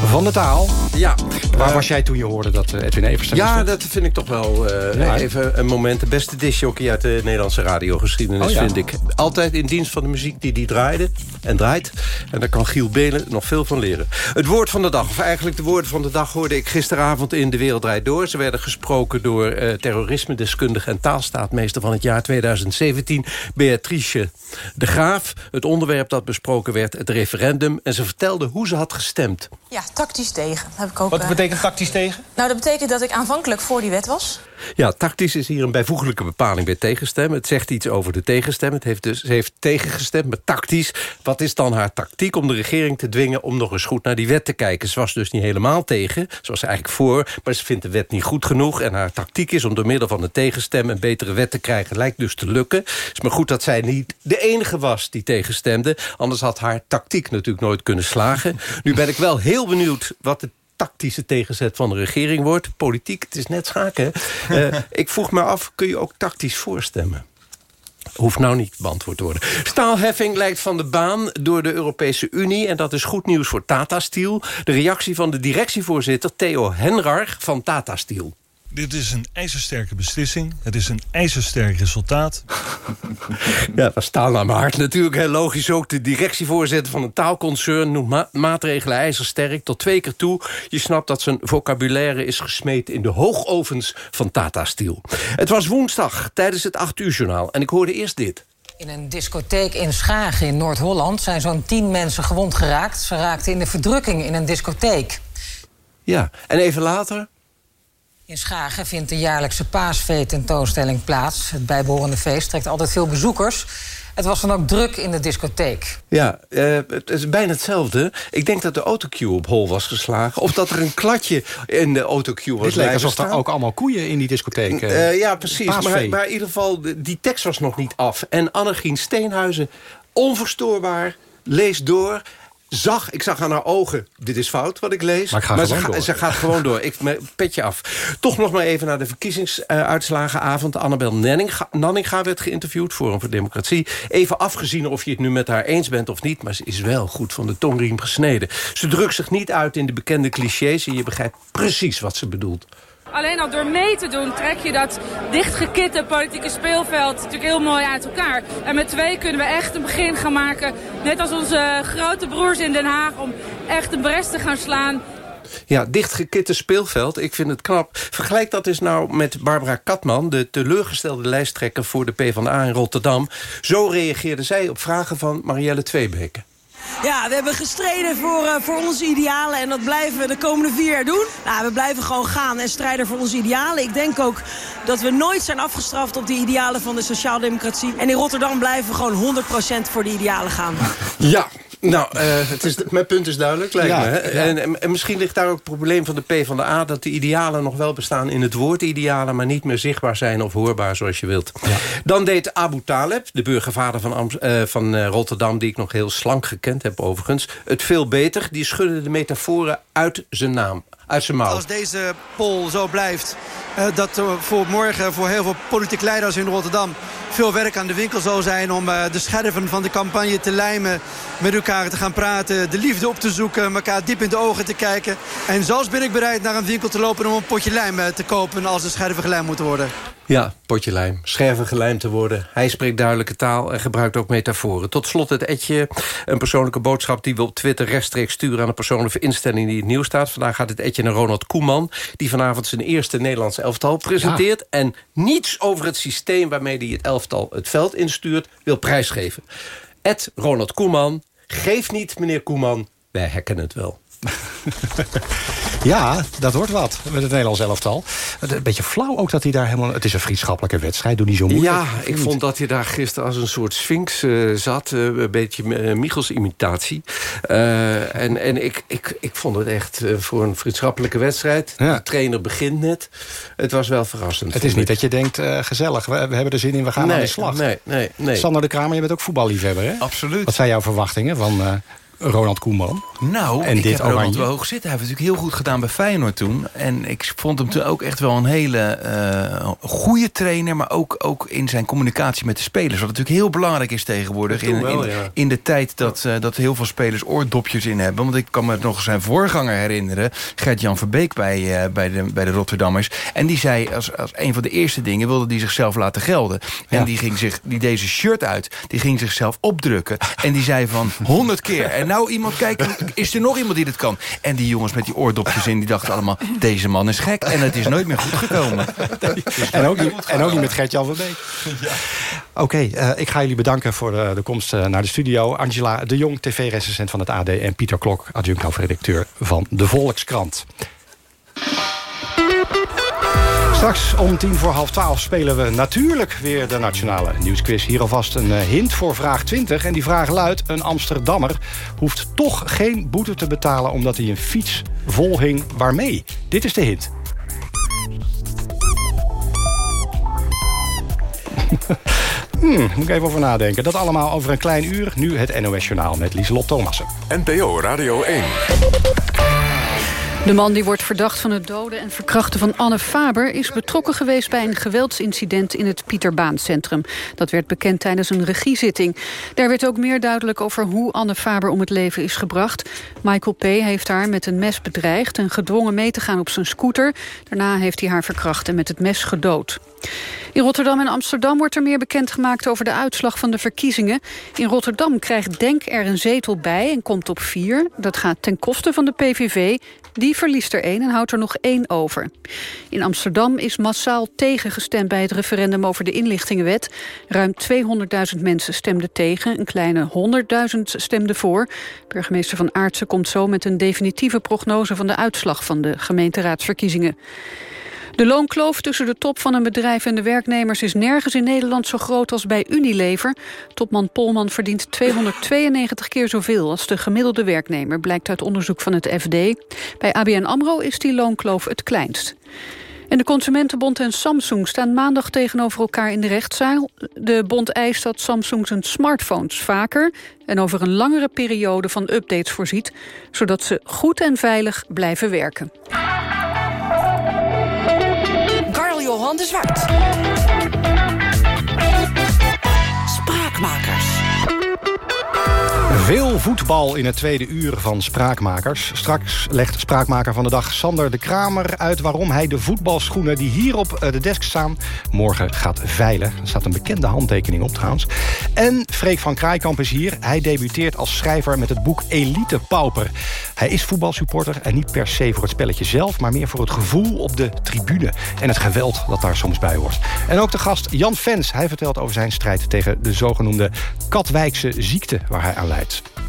S2: Van de taal.
S20: Ja.
S2: Waar
S20: Eh,
S2: was jij toen je hoorde dat eh, Edwin Evers er
S20: Ja, dat vind ik toch wel eh,
S2: Ja.
S20: even een moment. De beste discjockey uit de Nederlandse radiogeschiedenis,
S2: Oh ja.
S20: vind ik. Altijd in dienst van de muziek die die draaide en draait. En daar kan Giel Belen nog veel van leren. Het woord van de dag, of eigenlijk de woorden van de dag... hoorde ik gisteravond in De Wereld Draait Door. Ze werden gesproken door eh terrorisme-deskundige... en taalstaatmeester van het jaar 2017, Beatrice de Graaf. Het onderwerp dat besproken werd, het referendum. En ze vertelde hoe ze had gestemd.
S21: Ja, tactisch tegen. Heb ik ook,
S20: Wat
S21: eh,
S20: betekent tactisch tegen?
S21: Nou, dat betekent dat ik aanvankelijk voor die wet was.
S20: Ja, tactisch is hier een bijvoeglijke bepaling bij tegenstem. Het zegt iets over de tegenstem. Het heeft dus, ze heeft tegengestemd, maar tactisch. Wat is dan haar tactiek om de regering te dwingen... om nog eens goed naar die wet te kijken? Ze was dus niet helemaal tegen. Ze was eigenlijk voor, maar ze vindt de wet niet goed genoeg. En haar tactiek is om door middel van de tegenstem... een betere wet te krijgen. Lijkt dus te lukken. Het is maar goed dat zij niet de enige was die tegenstemde. Anders had haar tactiek natuurlijk nooit kunnen slagen. Nu ben ik wel heel benieuwd wat de tactische tegenzet van de regering wordt. Politiek, het is net schaken. [laughs] Eh, ik vroeg me af, kun je ook tactisch voorstemmen? Hoeft nou niet beantwoord te worden. Staalheffing lijkt van de baan door de Europese Unie... en dat is goed nieuws voor Tata Steel. De reactie van de directievoorzitter Theo Henrarch van Tata Steel.
S22: Dit is een ijzersterke beslissing. Het is een ijzersterk resultaat. [laughs]
S20: Ja, dat staal naar mijn hart natuurlijk. Heel logisch ook. De directievoorzitter van een taalconcern noemt ma- maatregelen ijzersterk tot twee keer toe. Je snapt dat zijn vocabulaire is gesmeed in de hoogovens van Tata Steel. Het was woensdag tijdens het 8 uur journaal en ik hoorde eerst dit.
S23: In een discotheek in Schagen in Noord-Holland zijn zo'n tien mensen gewond geraakt. Ze raakten in de verdrukking in een discotheek.
S20: Ja, en even later...
S23: In Schagen vindt de jaarlijkse paasvee-tentoonstelling plaats. Het bijbehorende feest trekt altijd veel bezoekers. Het was dan ook druk in de discotheek.
S20: Ja, eh, het is bijna hetzelfde. Ik denk dat de autocue op hol was geslagen. Of dat er een klatje in de autocue was
S2: Dit leek alsof er ook allemaal koeien in die discotheek... eh,
S20: Eh, ja, precies. Maar, in ieder geval, die tekst was nog niet af. En Annegien Steenhuizen, onverstoorbaar, lees door... Zag, ik zag aan haar ogen, dit is fout wat ik lees.
S2: Maar ik ga
S20: ze, ze gaat gewoon door. Ik petje af. Toch nog maar even naar de verkiezingsuitslagenavond. Annabel Nanninga, Nanninga werd geïnterviewd, Forum voor Democratie. Even afgezien of je het nu met haar eens bent of niet... maar ze is wel goed van de tongriem gesneden. Ze drukt zich niet uit in de bekende clichés... en je begrijpt precies wat ze bedoelt.
S24: Alleen al door mee te doen trek je dat dichtgekitte politieke speelveld natuurlijk heel mooi uit elkaar. En met twee kunnen we echt een begin gaan maken, net als onze grote broers in Den Haag, om echt een bres te gaan slaan.
S20: Ja, dichtgekitte speelveld. Ik vind het knap. Vergelijk dat eens nou met Barbara Katman... de teleurgestelde lijsttrekker voor de PvdA in Rotterdam. Zo reageerde zij op vragen van Marielle Tweebeke.
S25: Ja, we hebben gestreden voor, eh, voor onze idealen en dat blijven we de komende vier jaar doen. Nou, we blijven gewoon gaan en strijden voor onze idealen. Ik denk ook dat we nooit zijn afgestraft op de idealen van de sociaaldemocratie. En in Rotterdam blijven we gewoon 100% voor die idealen gaan.
S20: Ja, nou, eh, het is, mijn punt is duidelijk, lijkt
S2: Ja,
S20: me.
S2: Ja.
S20: En, en, en misschien ligt daar ook het probleem van de PvdA... dat de idealen nog wel bestaan in het woord idealen... maar niet meer zichtbaar zijn of hoorbaar zoals je wilt. Dan deed Abu Taleb, de burgervader van, eh, van eh, Rotterdam... die ik nog heel slank gekend heb overigens... het veel beter. Die schudde de metaforen uit zijn naam,
S26: Als deze poll zo blijft, eh, dat voor morgen voor heel veel politiek leiders in Rotterdam veel werk aan de winkel zal zijn om eh, de scherven van de campagne te lijmen, met elkaar te gaan praten, de liefde op te zoeken, elkaar diep in de ogen te kijken. En zelfs ben ik bereid naar een winkel te lopen om een potje lijm eh, te kopen als de scherven gelijmd moeten worden.
S20: Ja, potje lijm. Scherven gelijmd te worden. Hij spreekt duidelijke taal en gebruikt ook metaforen. Tot slot het etje. Een persoonlijke boodschap die we op Twitter rechtstreeks sturen... aan een persoonlijke instelling die het nieuws staat. Vandaag gaat het etje naar Ronald Koeman... die vanavond zijn eerste Nederlandse elftal presenteert... en niets over het systeem waarmee hij het elftal het veld instuurt... wil prijsgeven. Ed Ronald Koeman. Geef niet, meneer Koeman. Wij hacken het wel. [laughs]
S2: Ja, dat wordt wat met het Nederlands elftal. Een beetje flauw ook dat hij daar helemaal... Het is een vriendschappelijke wedstrijd, doe niet zo moeilijk.
S20: Ja, ik vond dat hij daar gisteren als een soort sphinx eh, zat. eh, een beetje eh, Michels imitatie. Eh, en en ik, ik, ik vond het echt voor een vriendschappelijke wedstrijd. De trainer begint net. Het was wel verrassend.
S2: Het is niet
S20: ik.
S2: dat je denkt, gezellig, we, we hebben er zin in, we gaan
S20: Nee,
S2: aan de slag.
S20: nee, nee, nee.
S2: Sander de Kramer, je bent ook voetballiefhebber, hè?
S14: Absoluut.
S2: Wat zijn jouw verwachtingen van, eh, Ronald Koeman.
S17: Nou,
S2: en
S17: ik
S2: dit
S17: heb Ronald wel hoog zitten. Hij heeft natuurlijk heel goed gedaan bij Feyenoord toen. En ik vond hem toen ook echt wel een hele eh goede trainer... maar ook, ook in zijn communicatie met de spelers. Wat natuurlijk heel belangrijk is tegenwoordig... In,
S20: wel,
S17: in,
S20: ja.
S17: in de tijd dat, eh, dat heel veel spelers oordopjes in hebben. Want ik kan me nog zijn voorganger herinneren... Gert-Jan Verbeek bij, eh, bij, de, bij de Rotterdammers. En die zei als, als een van de eerste dingen... wilde die zichzelf laten gelden. En die, ging zich, die deed zijn shirt uit. Die ging zichzelf opdrukken. En die zei van honderd keer. En nou iemand kijken, is er nog iemand die dit kan? En die jongens met die oordopjes in, die dachten allemaal... deze man is gek. En het is nooit meer goed gekomen.
S2: En ook, niet, en ook niet met Gert-Jan van Beek. Oké, eh, ik ga jullie bedanken voor de, de komst eh, naar de studio. Angela de Jong, tv-recensent van het AD... en Pieter Klok, adjunct hoofdredacteur van De Volkskrant. Straks om tien voor half twaalf spelen we natuurlijk weer de Nationale Nieuwsquiz. Hier alvast een eh, hint voor vraag 20. En die vraag luidt, een Amsterdammer hoeft toch geen boete te betalen... omdat hij een fiets volhing waarmee? Dit is de hint. [laughs] Hmm, moet ik even over nadenken. Dat allemaal over een klein uur. Nu het NOS Journaal met Lieselot Thomassen.
S1: NPO Radio 1.
S3: De man die wordt verdacht van het doden en verkrachten van Anne Faber... is betrokken geweest bij een geweldsincident in het Pieterbaancentrum. Dat werd bekend tijdens een regiezitting. Daar werd ook meer duidelijk over hoe Anne Faber om het leven is gebracht. Michael P. heeft haar met een mes bedreigd... en gedwongen mee te gaan op zijn scooter. Daarna heeft hij haar verkracht en met het mes gedood. In Rotterdam en Amsterdam wordt er meer bekendgemaakt over de uitslag van de verkiezingen. In Rotterdam krijgt Denk er een zetel bij en komt op vier. Dat gaat ten koste van de PVV. Die verliest er één en houdt er nog één over. In Amsterdam is massaal tegengestemd bij het referendum over de inlichtingenwet. Ruim 200.000 mensen stemden tegen, een kleine 100.000 stemden voor. Burgemeester Van Aartsen komt zo met een definitieve prognose van de uitslag van de gemeenteraadsverkiezingen. De loonkloof tussen de top van een bedrijf en de werknemers... is nergens in Nederland zo groot als bij Unilever. Topman Polman verdient 292 keer zoveel... als de gemiddelde werknemer, blijkt uit onderzoek van het FD. Bij ABN AMRO is die loonkloof het kleinst. En de Consumentenbond en Samsung staan maandag tegenover elkaar in de rechtszaal. De bond eist dat Samsung zijn smartphones vaker... en over een langere periode van updates voorziet... zodat ze goed en veilig blijven werken.
S25: De Zwart.
S2: Veel voetbal in het tweede uur van Spraakmakers. Straks legt Spraakmaker van de dag Sander de Kramer uit... waarom hij de voetbalschoenen die hier op eh, de desk staan... morgen gaat veilen. Er staat een bekende handtekening op trouwens. En Freek van Kraaikamp is hier. Hij debuteert als schrijver met het boek Elite Pauper. Hij is voetbalsupporter en niet per se voor het spelletje zelf... maar meer voor het gevoel op de tribune en het geweld dat daar soms bij hoort. En ook de gast Jan Vens. Hij vertelt over zijn strijd tegen de zogenoemde Katwijkse ziekte... waar hij aan leidt.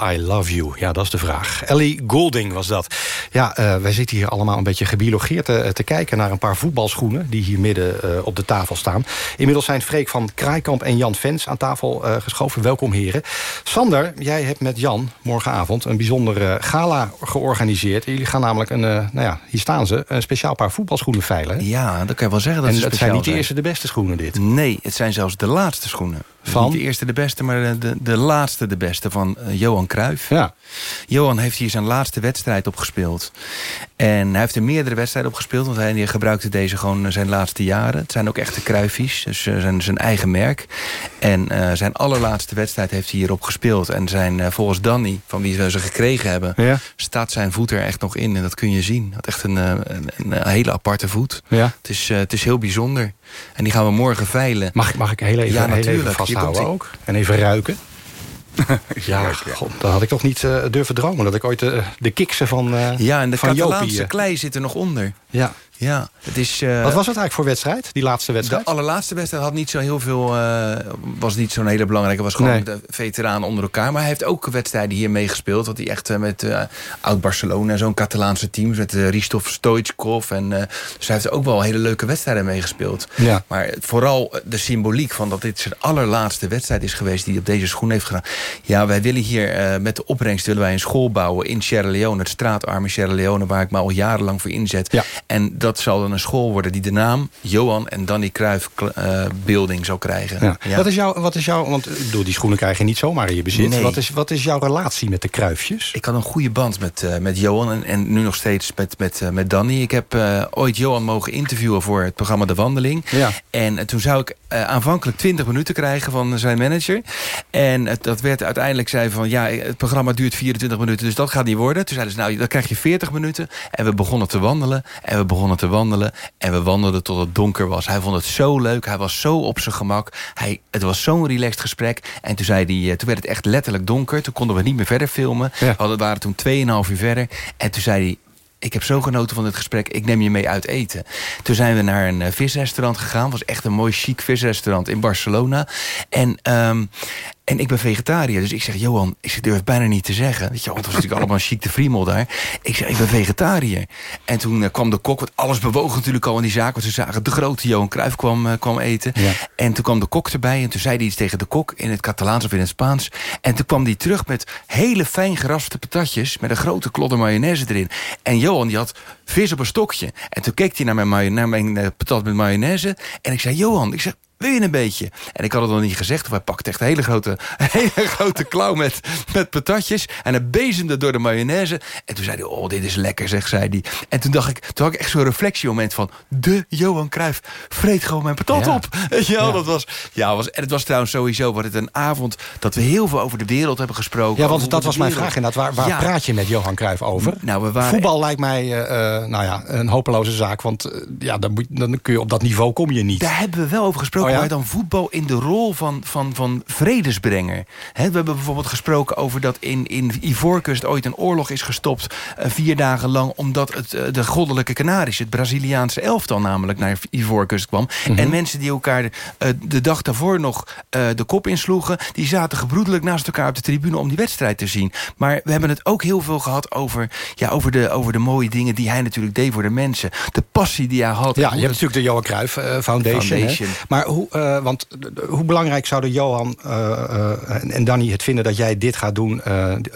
S27: will I love you?
S2: Ja, dat is de vraag. Ellie Goulding was dat. Ja, eh, wij zitten hier allemaal een beetje gebiologeerd te, te kijken... naar een paar voetbalschoenen die hier midden eh, op de tafel staan. Inmiddels zijn Freek van Kraaikamp en Jan Vens aan tafel eh, geschoven. Welkom, heren. Sander, jij hebt met Jan morgenavond een bijzondere gala georganiseerd. Jullie gaan namelijk, een, nou ja, hier staan ze... een speciaal paar voetbalschoenen veilen.
S17: Ja, dat kan je wel zeggen dat
S2: en
S17: ze
S2: het zijn niet de eerste de beste schoenen, dit.
S17: Nee, het zijn zelfs de laatste schoenen.
S2: Van?
S17: Niet de eerste de beste, maar de, de, laatste de beste van eh, Johan Cruijff.
S2: Ja.
S17: Johan heeft hier zijn laatste wedstrijd op gespeeld. En hij heeft er meerdere wedstrijden op gespeeld... want hij gebruikte deze gewoon eh, zijn laatste jaren. Het zijn ook echte Cruyffies, dus eh, zijn, zijn eigen merk. En zijn allerlaatste wedstrijd heeft hij hierop gespeeld. En zijn, volgens Danny, van wie we ze gekregen hebben...
S2: Ja.
S17: staat zijn voet er echt nog in. En dat kun je zien. Hij had echt een, een, een hele aparte voet.
S2: Ja.
S17: Het, is, het is heel bijzonder. En die gaan we morgen veilen.
S2: Mag, ik- mag ik heel even,
S17: Ja,
S2: heel even
S17: natuurlijk.
S2: Vasthouden ook? En even ruiken? [laughs] ja, god, dat had ik toch niet eh, durven dromen. Dat ik ooit de, de kiksen van uh,
S17: Ja, en de
S2: van
S17: Catalaanse
S2: Jopie, eh,
S17: klei zit er nog onder.
S2: Ja.
S17: Ja, het is... eh,
S2: Wat was het eigenlijk voor wedstrijd, die laatste wedstrijd?
S17: De allerlaatste wedstrijd had niet zo heel veel, eh, was niet zo'n hele belangrijke. was gewoon
S2: Nee.
S17: de veteranen onder elkaar. Maar hij heeft ook wedstrijden hier meegespeeld. Want hij echt eh, met oud-Barcelona, zo'n Catalaanse team. Met uh, Ristov Stoichkov. En, eh, dus hij heeft ook wel hele leuke wedstrijden meegespeeld.
S2: Ja.
S17: Maar vooral de symboliek van dat dit zijn allerlaatste wedstrijd is geweest... die hij op deze schoen heeft gedaan. Ja, wij willen hier eh, met de opbrengst willen wij een school bouwen in Sierra Leone. Het straatarme Sierra Leone, waar ik me al jarenlang voor inzet.
S2: Ja.
S17: En dat zal dan een school worden die de naam Johan en Danny Cruijff eh, Building zal krijgen.
S2: Ja. Wat, is jouw, wat is jouw, want eh, door die schoenen krijg je niet zomaar in je bezit.
S17: Nee.
S2: Wat, is, wat is jouw relatie met de kruifjes?
S17: Ik had een goede band met, eh, met Johan en, en nu nog steeds met, met, met Danny. Ik heb ooit Johan mogen interviewen voor het programma De Wandeling.
S2: Ja.
S17: En toen zou ik aanvankelijk 20 minuten krijgen van zijn manager. En het, dat werd uiteindelijk zei van ja, het programma duurt 24 minuten, dus dat gaat niet worden. Toen zeiden ze nou, dan krijg je 40 minuten. En we begonnen te wandelen en we begonnen te wandelen. En we wandelden tot het donker was. Hij vond het zo leuk, hij was zo op zijn gemak. Hij, het was zo'n relaxed gesprek. En toen, zei hij, eh, toen werd het echt letterlijk donker. Toen konden we niet meer verder filmen.
S2: Ja.
S17: We hadden, waren toen 2,5 uur verder. En toen zei hij, ik heb zo genoten van dit gesprek. Ik neem je mee uit eten. Toen zijn we naar een eh, visrestaurant gegaan. was echt een mooi chic visrestaurant in Barcelona. En, ehm, en ik ben vegetariër. Dus ik zeg, Johan, ik durf bijna niet te zeggen. Weet je, want het was natuurlijk allemaal chic de friemel daar. Ik zeg, ik ben vegetariër. En toen eh, kwam de kok, want alles bewoog natuurlijk al in die zaak. Want ze zagen, de grote Johan Cruijff kwam, eh, kwam eten.
S2: Ja.
S17: En toen kwam de kok erbij. En toen zei hij iets tegen de kok in het Catalaans of in het Spaans. En toen kwam hij terug met hele fijn geraspte patatjes. Met een grote klodder mayonaise erin. En Johan die had vis op een stokje. En toen keek hij naar mijn, naar mijn eh, patat met mayonaise. En ik zei, Johan, ik zeg, wil je een beetje? En ik had het nog niet gezegd. of Hij pakte echt een hele grote, [laughs] hele grote klauw met, met patatjes. En hij bezemde door de mayonaise. En toen zei hij, oh, dit is lekker, zeg, zei hij. En toen dacht ik, toen had ik echt zo'n reflectiemoment van... de Johan Cruijff vreet gewoon mijn patat
S2: Ja.
S17: op. [laughs]
S2: Ja.
S17: dat was... Ja, was, en het was trouwens sowieso wat het een avond... dat we heel veel over de wereld hebben gesproken.
S2: Ja, want dat was mijn vraag inderdaad. Waar, waar
S17: Ja.
S2: praat je met Johan Cruijff over?
S17: Nou, we waren-
S2: Voetbal lijkt mij eh, eh, nou ja, een hopeloze zaak. Want eh, ja, dan, moet, dan kun je op dat niveau kom je niet.
S17: Daar hebben we wel over gesproken,
S2: Oh ja?
S17: maar dan voetbal in de rol van, van, van vredesbrenger. We hebben bijvoorbeeld gesproken over dat in, in Ivoorkust ooit een oorlog is gestopt... eh, vier dagen lang, omdat het, eh, de goddelijke Canaries... het Braziliaanse elftal namelijk naar Ivoorkust kwam.
S2: Mhm.
S17: En mensen die elkaar de, eh, de dag daarvoor nog de kop insloegen... die zaten gebroedelijk naast elkaar op de tribune om die wedstrijd te zien. Maar we hebben het ook heel veel gehad over, ja, over, de, over de mooie dingen... die hij natuurlijk deed voor de mensen. De passie die hij had.
S2: Ja, je hebt natuurlijk de Johan Cruijff Foundation.
S17: Foundation.
S2: Maar hoe, eh, want, hoe belangrijk zouden Johan eh, eh, en- en Danny het vinden... dat jij dit gaat doen,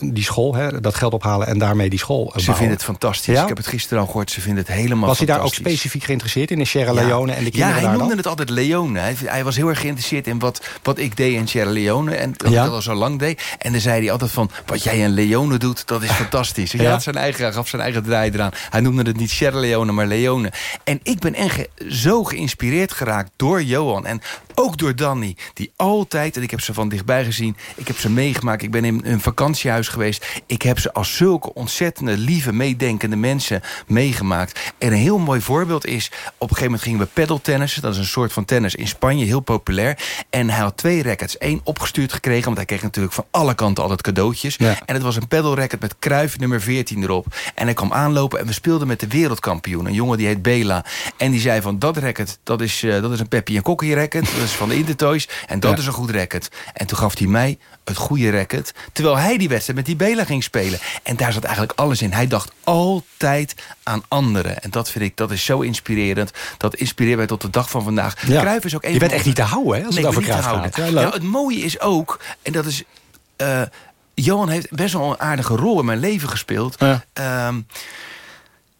S2: die school, hè, dat geld ophalen... en daarmee die school
S17: Ze
S2: bouwen?
S17: vinden het fantastisch.
S2: Ja?
S17: Ik heb het gisteren al gehoord. Ze vinden het helemaal
S2: Was hij daar ook specifiek geïnteresseerd in, in Sierra Leone en de
S17: Ja,
S2: kinderen
S17: hij
S2: daar
S17: noemde
S2: dan?
S17: het altijd Leone. Hij, hij was heel erg geïnteresseerd in wat, wat ik deed in Sierra Leone. En dat
S2: Ja.
S17: ik dat al zo lang deed. En dan zei hij altijd van, wat jij in Leone doet, dat is [laughs] fantastisch. Hij
S2: Ja.
S17: had zijn eigen, hij gaf zijn eigen draai eraan. Hij noemde het niet Sierra Leone, maar Leone. En ik ben echt zo geïnspireerd geraakt door Johan. En and Ook door Danny, die altijd, en ik heb ze van dichtbij gezien... ik heb ze meegemaakt, ik ben in een vakantiehuis geweest... ik heb ze als zulke ontzettende, lieve, meedenkende mensen meegemaakt. En een heel mooi voorbeeld is... op een gegeven moment gingen we paddeltennissen. Dat is een soort van tennis in Spanje, heel populair. En hij had twee rackets. Eén opgestuurd gekregen, want hij kreeg natuurlijk van alle kanten altijd cadeautjes. En het was een paddelracket met Kruif nummer 14 erop. En hij kwam aanlopen en we speelden met de wereldkampioen. Een jongen die heet Bela. En die zei van, dat racket, dat is, eh, dat is een Peppy en Kokkie racket. [laughs] Is van de Intertoys. En dat
S2: Ja.
S17: is een goed racket. En toen gaf hij mij het goede racket. Terwijl hij die wedstrijd met die Bela ging spelen. En daar zat eigenlijk alles in. Hij dacht altijd aan anderen. En dat vind ik, dat is zo inspirerend. Dat inspireert mij tot de dag van vandaag.
S2: Ja.
S17: Cruijff is ook een
S2: Je bent echt niet te houden, hè, als het
S17: Nee,
S2: over
S17: te
S2: Cruijff
S17: houden.
S2: gaat. Ja,
S17: het mooie is ook, en dat is... eh, Johan heeft best wel een aardige rol in mijn leven gespeeld. Ehm,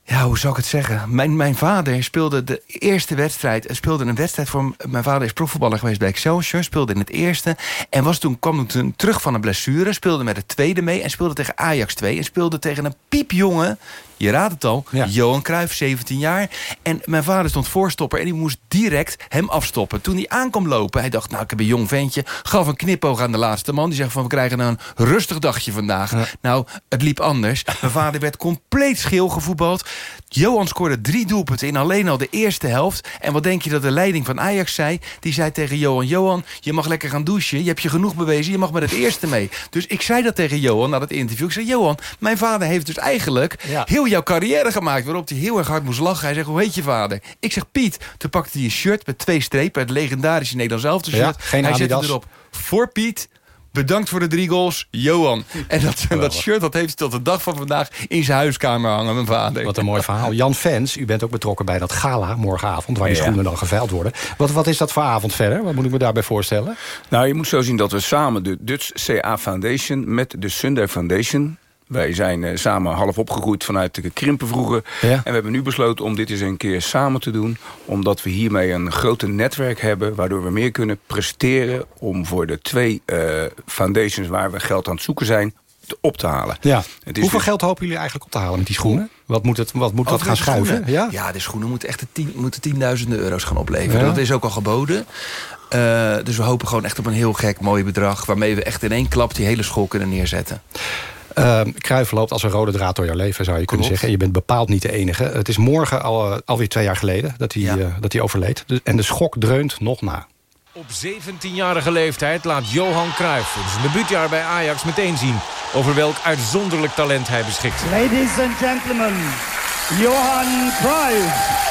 S17: ja, hoe zou ik het zeggen? Mijn, mijn vader speelde de eerste wedstrijd. eh, Speelde een wedstrijd voor. Mijn vader is profvoetballer geweest bij Excelsior. Speelde in het eerste. En was toen, kwam toen terug van een blessure. Speelde met het tweede mee. En speelde tegen Ajax 2. En speelde tegen een piepjonge. Je raadt het al. Johan Cruijff, 17 jaar. En mijn vader stond voorstopper. En die moest direct hem afstoppen. Toen hij aankwam lopen. Hij dacht, nou, ik heb een jong ventje. Gaf een knipoog aan de laatste man. Die zegt van, we krijgen een rustig dagje vandaag. Nou, het liep anders. [laughs] Mijn vader werd compleet scheel gevoetbald. Johan scoorde drie doelpunten in alleen al de eerste helft. En wat denk je dat de leiding van Ajax zei? Die zei tegen Johan, Johan, je mag lekker gaan douchen. Je hebt je genoeg bewezen, je mag met het eerste mee. Dus ik zei dat tegen Johan na het interview. Ik zei, Johan, mijn vader heeft dus eigenlijk heel jouw carrière gemaakt. Waarop hij heel erg hard moest lachen. Hij zegt, hoe heet je vader? Ik zeg, Piet. Toen pakte hij een shirt met twee strepen. Het legendarische Nederlands elftal shirt.
S2: Ja, geen
S17: hij zette
S2: Adidas.
S17: erop, voor Piet... Bedankt voor de drie goals, Johan. En dat, dat shirt dat heeft hij tot de dag van vandaag in zijn huiskamer hangen, mijn vader.
S2: Wat een mooi verhaal. Jan Fens, u bent ook betrokken bij dat gala morgenavond... waar die
S28: Ja.
S2: schoenen dan geveild worden. Wat, wat is dat voor avond verder? Wat moet ik me daarbij voorstellen?
S28: Nou, je moet zo zien dat we samen de Dutch CA Foundation met de Sunday Foundation... Wij zijn eh, samen half opgegroeid vanuit de krimpen vroeger. En we hebben nu besloten om dit eens een keer samen te doen. Omdat we hiermee een groter netwerk hebben... waardoor we meer kunnen presteren om voor de twee eh, foundations... waar we geld aan het zoeken zijn, te- op te halen.
S2: Ja.
S28: Het is
S2: Hoeveel
S28: dus-
S2: geld hopen jullie eigenlijk op te halen met die schoenen? Wat moet, het, wat moet dat gaan schuiven?
S17: schoenen.
S2: Ja?
S17: de schoenen moeten echt de tien, moeten tienduizenden euro's gaan opleveren.
S2: Ja.
S17: Dat is ook al geboden. Eh, dus we hopen gewoon echt op een heel gek mooi bedrag... waarmee we echt in één klap die hele school kunnen neerzetten.
S2: Ehm Cruijff loopt als een rode draad door jouw leven, zou je kunnen
S17: Klopt.
S2: zeggen. En je bent bepaald niet de enige. Het is morgen al, eh, alweer twee jaar geleden dat hij, eh, dat hij overleed. Dus- En de schok dreunt nog na.
S29: Op 17-jarige leeftijd laat Johan Cruijff in zijn debuutjaar bij Ajax meteen zien... over welk uitzonderlijk talent hij beschikt.
S30: Ladies and gentlemen, Johan Cruijff.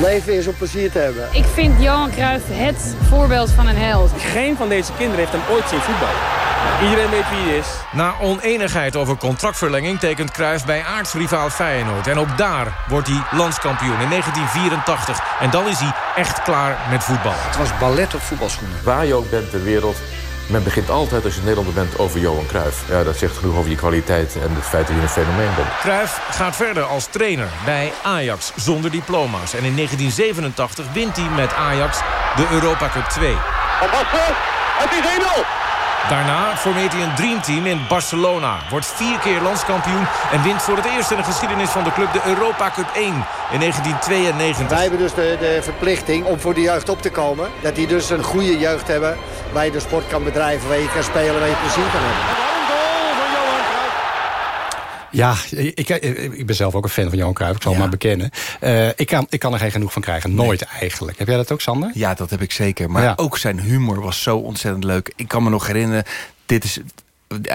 S31: Leven is om plezier te hebben.
S32: Ik vind Johan Cruijff het voorbeeld van een held.
S31: Geen van deze kinderen heeft hem ooit zien voetballen. Iedereen weet wie hij is.
S29: Na oneenigheid over contractverlenging tekent Cruijff bij aardsrivaal Feyenoord. En ook daar wordt hij landskampioen in 1984. En dan is hij echt klaar met voetbal.
S33: Het was ballet op voetbalschoenen. Waar je ook bent ter wereld, men begint altijd als je Nederlander bent over Johan Cruijff. Ja, dat zegt genoeg over je kwaliteit en het feit dat je een fenomeen bent.
S29: Cruijff gaat verder als trainer bij Ajax zonder diploma's. En in 1987 wint hij met Ajax de Europa Cup 2.
S30: Van Basten, het is 1-0.
S29: Daarna formeert hij een dreamteam in Barcelona. Wordt vier keer landskampioen en wint voor het eerst in de geschiedenis van de club de Europa Cup 1 in 1992.
S31: Wij hebben dus de, de verplichting om voor de jeugd op te komen. Dat die dus een goede jeugd hebben waar je de sport kan bedrijven, waar je kan spelen, waar je plezier kan hebben.
S2: Ja, ik, ik ben zelf ook een fan van Johan Cruijff. Ik zal het maar bekennen. Eh, ik, kan, ik kan er geen genoeg van krijgen. Nooit eigenlijk. Heb jij dat ook, Sander?
S17: Ja, dat heb ik zeker. Maar
S2: Ja.
S17: ook zijn humor was zo ontzettend leuk. Ik kan me nog herinneren, dit is...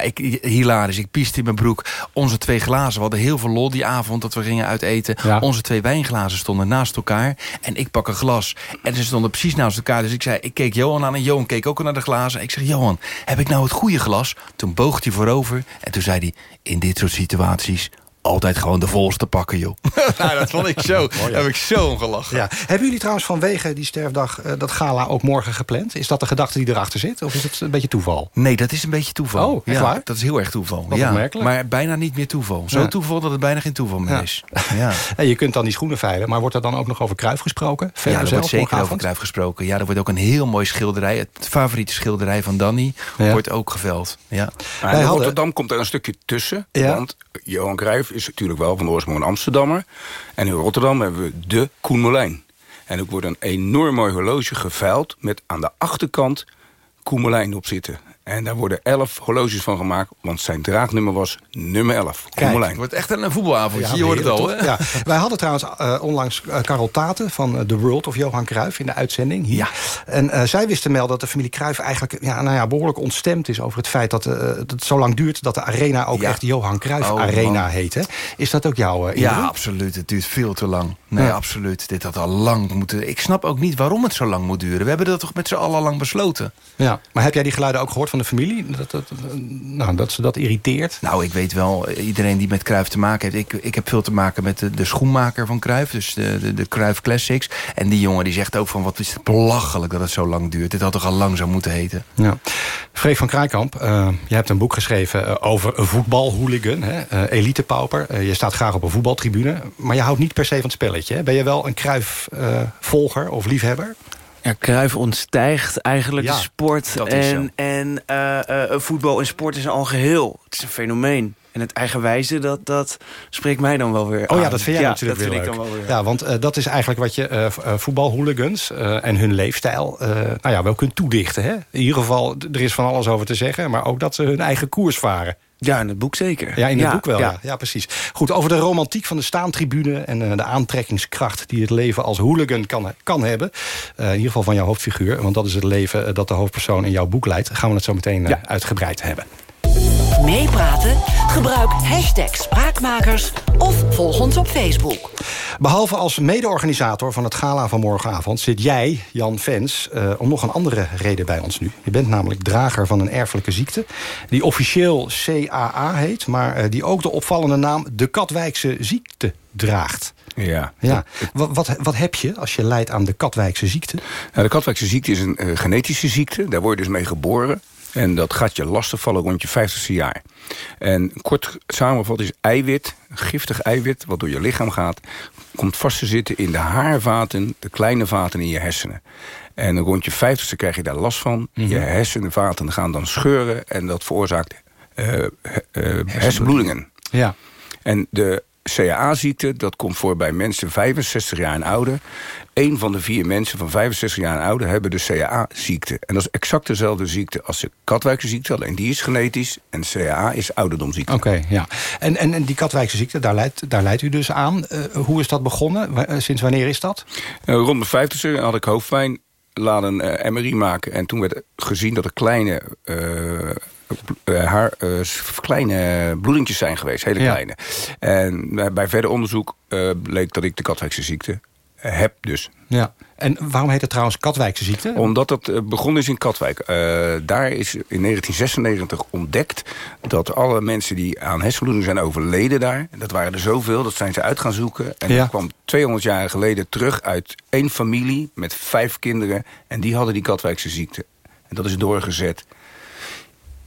S17: Ik, hilarisch, ik pieste in mijn broek. Onze twee glazen, we hadden heel veel lol die avond dat we gingen uiteten. Onze twee wijnglazen stonden naast elkaar. En ik pak een glas. En ze stonden precies naast elkaar. Dus ik zei, ik keek Johan aan en Johan keek ook naar de glazen. Ik zeg, Johan, heb ik nou het goede glas? Toen boog hij voorover en toen zei hij... in dit soort situaties altijd gewoon de volste pakken, joh. [laughs] nou, dat vond ik zo. [laughs]
S2: Mooi, ja.
S17: Heb ik zo gelachen.
S2: Ja. Hebben jullie trouwens vanwege die sterfdag eh, dat gala ook morgen gepland? Is dat de gedachte die erachter zit? Of is het een beetje toeval?
S17: Nee, dat is een beetje toeval.
S2: Oh, echt
S17: ja,
S2: waar?
S17: Dat is heel erg toeval.
S2: Wat
S17: ja.
S2: opmerkelijk.
S17: Maar bijna niet meer toeval. Zo
S2: Ja.
S17: toeval dat het bijna geen toeval meer
S2: Ja.
S17: is. [laughs] Ja.
S2: En je kunt dan die schoenen veilen, maar wordt er dan ook nog over Kruif gesproken?
S17: Ja, er wordt zeker over? Cruijff gesproken. Ja, er wordt ook een heel mooi schilderij. Het favoriete schilderij van Danny wordt ook geveld. Ja.
S28: Maar in Rotterdam komt er een stukje tussen.
S17: Ja.
S28: Want Johan Cruijff is natuurlijk wel van oorsprong een Amsterdammer. En in Rotterdam hebben we de Koen Molijn. En ook wordt een enorm mooi horloge geveild... met aan de achterkant Koemelijn op zitten. En daar worden elf horloges van gemaakt, want zijn draagnummer was nummer 11. Koemelijn.
S17: Het wordt echt een voetbalavondje,
S2: Ja,
S17: je hoort het al. Hè?
S2: Ja. Wij hadden trouwens eh, onlangs eh, Karel Taten van eh, The World of Johan Cruijff in de uitzending hier.
S17: Ja.
S2: En eh, zij wist te melden dat de familie Cruijff eigenlijk ja, nou ja, behoorlijk ontstemd is over het feit dat, dat het zo lang duurt dat de arena ook
S17: Ja.
S2: echt Johan Cruijff
S17: Oh,
S2: Arena
S17: man.
S2: heet. Hè? Is dat ook jouw eh,
S17: Ja, absoluut. Het duurt veel te lang. Nee,
S2: Ja.
S17: absoluut. Dit had al lang moeten... Ik snap ook niet waarom het zo lang moet duren. We hebben dat toch met z'n allen lang besloten?
S2: Ja. Maar heb jij die geluiden ook gehoord van de familie? Dat, dat, nou, dat ze dat irriteert?
S17: Nou, ik weet wel, iedereen die met Cruijff te maken heeft... Ik, ik heb veel te maken met de, de schoenmaker van Cruijff. Dus de, de, de Cruijff Classics. En die jongen die zegt ook van... wat is het belachelijk dat het zo lang duurt. Dit had toch al lang zo moeten heten.
S2: Ja. Freek van Kraaikamp, eh, je hebt een boek geschreven eh, over een voetbalhooligan, hè, eh, elitepauper. Eh, je staat graag op een voetbaltribune, maar je houdt niet per se van het spelletje. Hè? Ben je wel een Cruijff-volger of liefhebber?
S34: Ja, Cruijff ontstijgt eigenlijk
S2: Ja,
S34: de sport. En, en eh, eh, voetbal en sport is een al geheel. Het is een fenomeen. En het eigenwijze, dat, dat spreekt mij dan wel weer
S2: Oh ja, dat vind jij
S34: Ja,
S2: natuurlijk
S34: dat
S2: weer
S34: vind
S2: leuk.
S34: ik dan wel weer
S2: Ja, want eh, dat is eigenlijk wat je eh, eh, voetbalhooligans eh, en hun leefstijl eh, nou ja, wel kunt toedichten. Hè? In ieder geval, er is van alles over te zeggen, maar ook dat ze hun eigen koers varen.
S34: Ja, in het boek zeker.
S2: Ja, in het
S34: Ja,
S2: boek wel. Ja. precies. Goed, over de romantiek van de staantribune... en eh, de aantrekkingskracht die het leven als hooligan kan, kan hebben. Eh, in ieder geval van jouw hoofdfiguur. Want dat is het leven eh, dat de hoofdpersoon in jouw boek leidt. Gaan we het zo meteen uitgebreid hebben.
S7: Meepraten? Gebruik hashtag Spraakmakers of volg ons op Facebook.
S2: Behalve als mede-organisator van het gala van morgenavond... zit jij, Jan Vens, eh, om nog een andere reden bij ons nu. Je bent namelijk drager van een erfelijke ziekte... die officieel CAA heet... maar eh, die ook de opvallende naam de Katwijkse ziekte draagt.
S28: Ja.
S2: Ja. Wat, wat, wat heb je als je lijdt aan de Katwijkse ziekte?
S28: Nou, de Katwijkse ziekte is een eh, genetische ziekte. Daar word je dus mee geboren. En dat gaat je lastigvallen rond je 50ste jaar. En kort samengevat is eiwit, giftig eiwit... wat door je lichaam gaat, komt vast te zitten in de haarvaten... de kleine vaten in je hersenen. En rond je 50ste krijg je daar last van. Je hersenvaten gaan dan scheuren... en dat veroorzaakt eh, hersenbloedingen.
S2: Ja.
S28: En de CAA-ziekte, dat komt voor bij mensen 65 jaar en ouder. Eén van de vier mensen van 65 jaar en ouder hebben de CAA-ziekte. En dat is exact dezelfde ziekte als de Katwijkse ziekte. Alleen die is genetisch en CAA is ouderdomziekte.
S2: Oké, ja. En, en, en die Katwijkse ziekte, daar leidt, daar leidt u dus aan. Eh, hoe is dat begonnen? Eh, Sinds wanneer is dat?
S28: Eh, rond mijn 50ste had ik hoofdpijn. Laat een MRI maken. En toen werd gezien dat er kleine, haar, eh, kleine bloedingjes zijn geweest. Hele
S2: Ja.
S28: kleine. En eh, bij verder onderzoek eh, bleek dat ik de Katwijkse ziekte eh, heb dus.
S2: Ja. En waarom heet het trouwens Katwijkse ziekte?
S28: Omdat het eh, begonnen is in Katwijk. Eh, daar is in 1996 ontdekt dat alle mensen die aan hersenbloeding zijn overleden daar... dat waren er zoveel, dat zijn ze uit gaan zoeken. En
S2: Ja.
S28: dat kwam 200 jaar geleden terug uit één familie met vijf kinderen. En die hadden die Katwijkse ziekte. En dat is doorgezet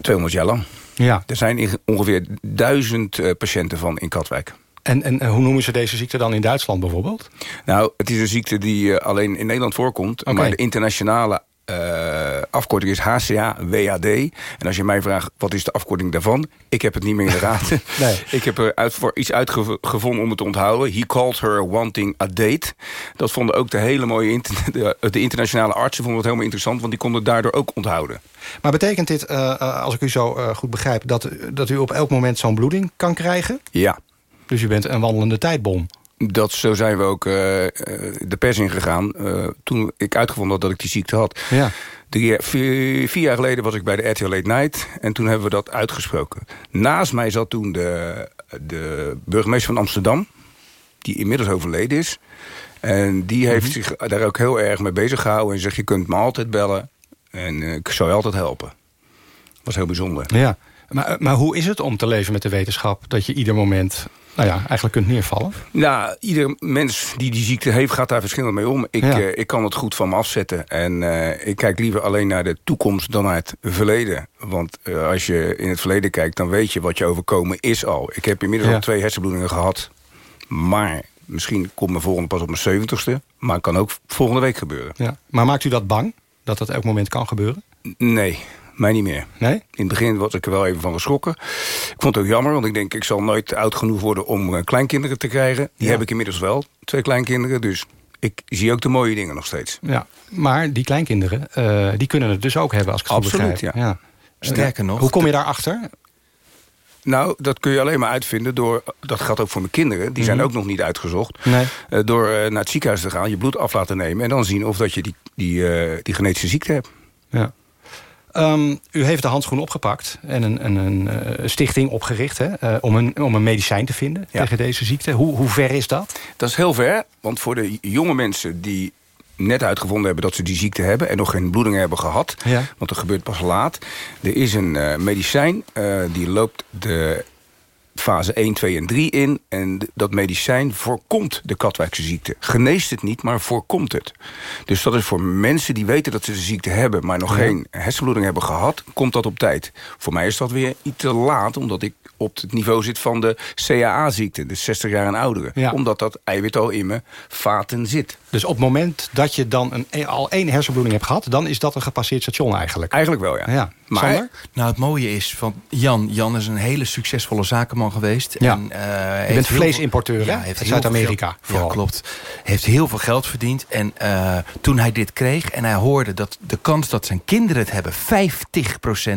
S28: 200 jaar lang.
S2: Ja.
S28: Er zijn ongeveer duizend eh, patiënten van in Katwijk.
S2: En, en hoe noemen ze deze ziekte dan in Duitsland bijvoorbeeld?
S28: Nou, het is een ziekte die eh, alleen in Nederland voorkomt. Maar de internationale eh, afkorting is HCA-WAD. En als je mij vraagt, wat is de afkorting daarvan? Ik heb het niet meer in de raad. [laughs] [laughs]
S2: Nee.
S28: Ik heb er uit, voor iets uitgevonden om het te onthouden. He called her wanting a date. Dat vonden ook de hele mooie... inter- [laughs] de, de internationale artsen vonden het helemaal interessant... want die konden het daardoor ook onthouden.
S2: Maar betekent dit, eh, eh, als ik u zo goed begrijp... Dat, dat u op elk moment zo'n bloeding kan krijgen?
S28: Ja.
S2: Dus u bent een wandelende tijdbom?
S28: Dat, zo zijn we ook eh, eh, de pers ingegaan. eh toen ik uitgevonden had dat ik die ziekte had.
S2: Ja.
S28: Drie vier, vier jaar geleden was ik bij de RTL Late Night. En toen hebben we dat uitgesproken. Naast mij zat toen de, de burgemeester van Amsterdam. Die inmiddels overleden is. En die heeft
S2: Mhm.
S28: zich daar ook heel erg mee bezig gehouden. En zegt, je kunt me altijd bellen. En ik zou je altijd helpen. was heel bijzonder.
S2: Ja. Maar, maar hoe is het om te leven met de wetenschap... dat je ieder moment nou ja, eigenlijk kunt neervallen?
S28: Nou, ieder mens die die ziekte heeft, gaat daar verschillend mee om. Ik,
S2: Ja.
S28: eh, ik kan het goed van me afzetten. En eh, ik kijk liever alleen naar de toekomst dan naar het verleden. Want eh, als je in het verleden kijkt, dan weet je wat je overkomen is al. Ik heb inmiddels
S2: Ja.
S28: al twee hersenbloedingen gehad. Maar misschien komt mijn volgende pas op mijn zeventigste. Maar het kan ook volgende week gebeuren.
S2: Ja. Maar maakt u dat bang? Dat dat elk moment kan gebeuren?
S28: Nee, mij niet meer.
S2: Nee?
S28: In het begin was ik er wel even van geschrokken. Ik vond het ook jammer, want ik denk... ik zal nooit oud genoeg worden om eh, kleinkinderen te krijgen. Die
S2: Ja.
S28: heb ik inmiddels wel, twee kleinkinderen. Dus ik zie ook de mooie dingen nog steeds.
S2: Ja, maar die kleinkinderen, uh, die kunnen het dus ook hebben als ik het
S28: Absoluut,
S2: begrijp.
S28: ja.
S17: Sterker nog...
S2: Hoe kom je daarachter?
S28: Nou, dat kun je alleen maar uitvinden door... dat geldt ook voor mijn kinderen, die zijn
S2: Mhm.
S28: ook nog niet uitgezocht...
S2: Nee.
S28: Uh, door uh, naar het ziekenhuis te gaan, je bloed af laten nemen... en dan zien of dat je die, die, uh, die genetische ziekte hebt.
S2: Ja. Um, u heeft de handschoen opgepakt en een, een, een uh, stichting opgericht... Hè, uh, om, een, om een medicijn te vinden ja. tegen deze ziekte. Hoe, hoe ver is dat?
S28: Dat is heel ver, want voor de jonge mensen die net uitgevonden hebben dat ze die ziekte hebben... en nog geen bloedingen hebben gehad,
S2: ja.
S28: want dat gebeurt pas laat. Er is een uh, medicijn, die loopt de fase 1, 2 en 3 in. En dat medicijn voorkomt de Katwijkse ziekte. Geneest het niet, maar voorkomt het. Dus dat is voor mensen die weten dat ze de ziekte hebben... maar nog ja. geen hersenbloeding hebben gehad, komt dat op tijd. Voor mij is dat weer iets te laat, omdat ik op het niveau zit van de CAA-ziekte. De 60 jaar en ouderen.
S2: Ja.
S28: Omdat dat eiwit al in mijn vaten zit.
S2: Dus op het moment dat je dan een, al één hersenbloeding hebt gehad... dan is dat een gepasseerd station eigenlijk?
S28: Eigenlijk wel, ja.
S2: ja.
S28: Maar,
S2: Sander?
S17: Nou, het mooie is van Jan. Jan is een hele succesvolle zakenman geweest.
S2: Ja.
S17: En, uh,
S2: je bent vleesimporteur
S17: ja,
S2: uit Zuid-Amerika.
S17: Ja, klopt. Heeft heel veel geld verdiend. En uh, toen hij dit kreeg en hij hoorde dat de kans dat zijn kinderen het hebben 50%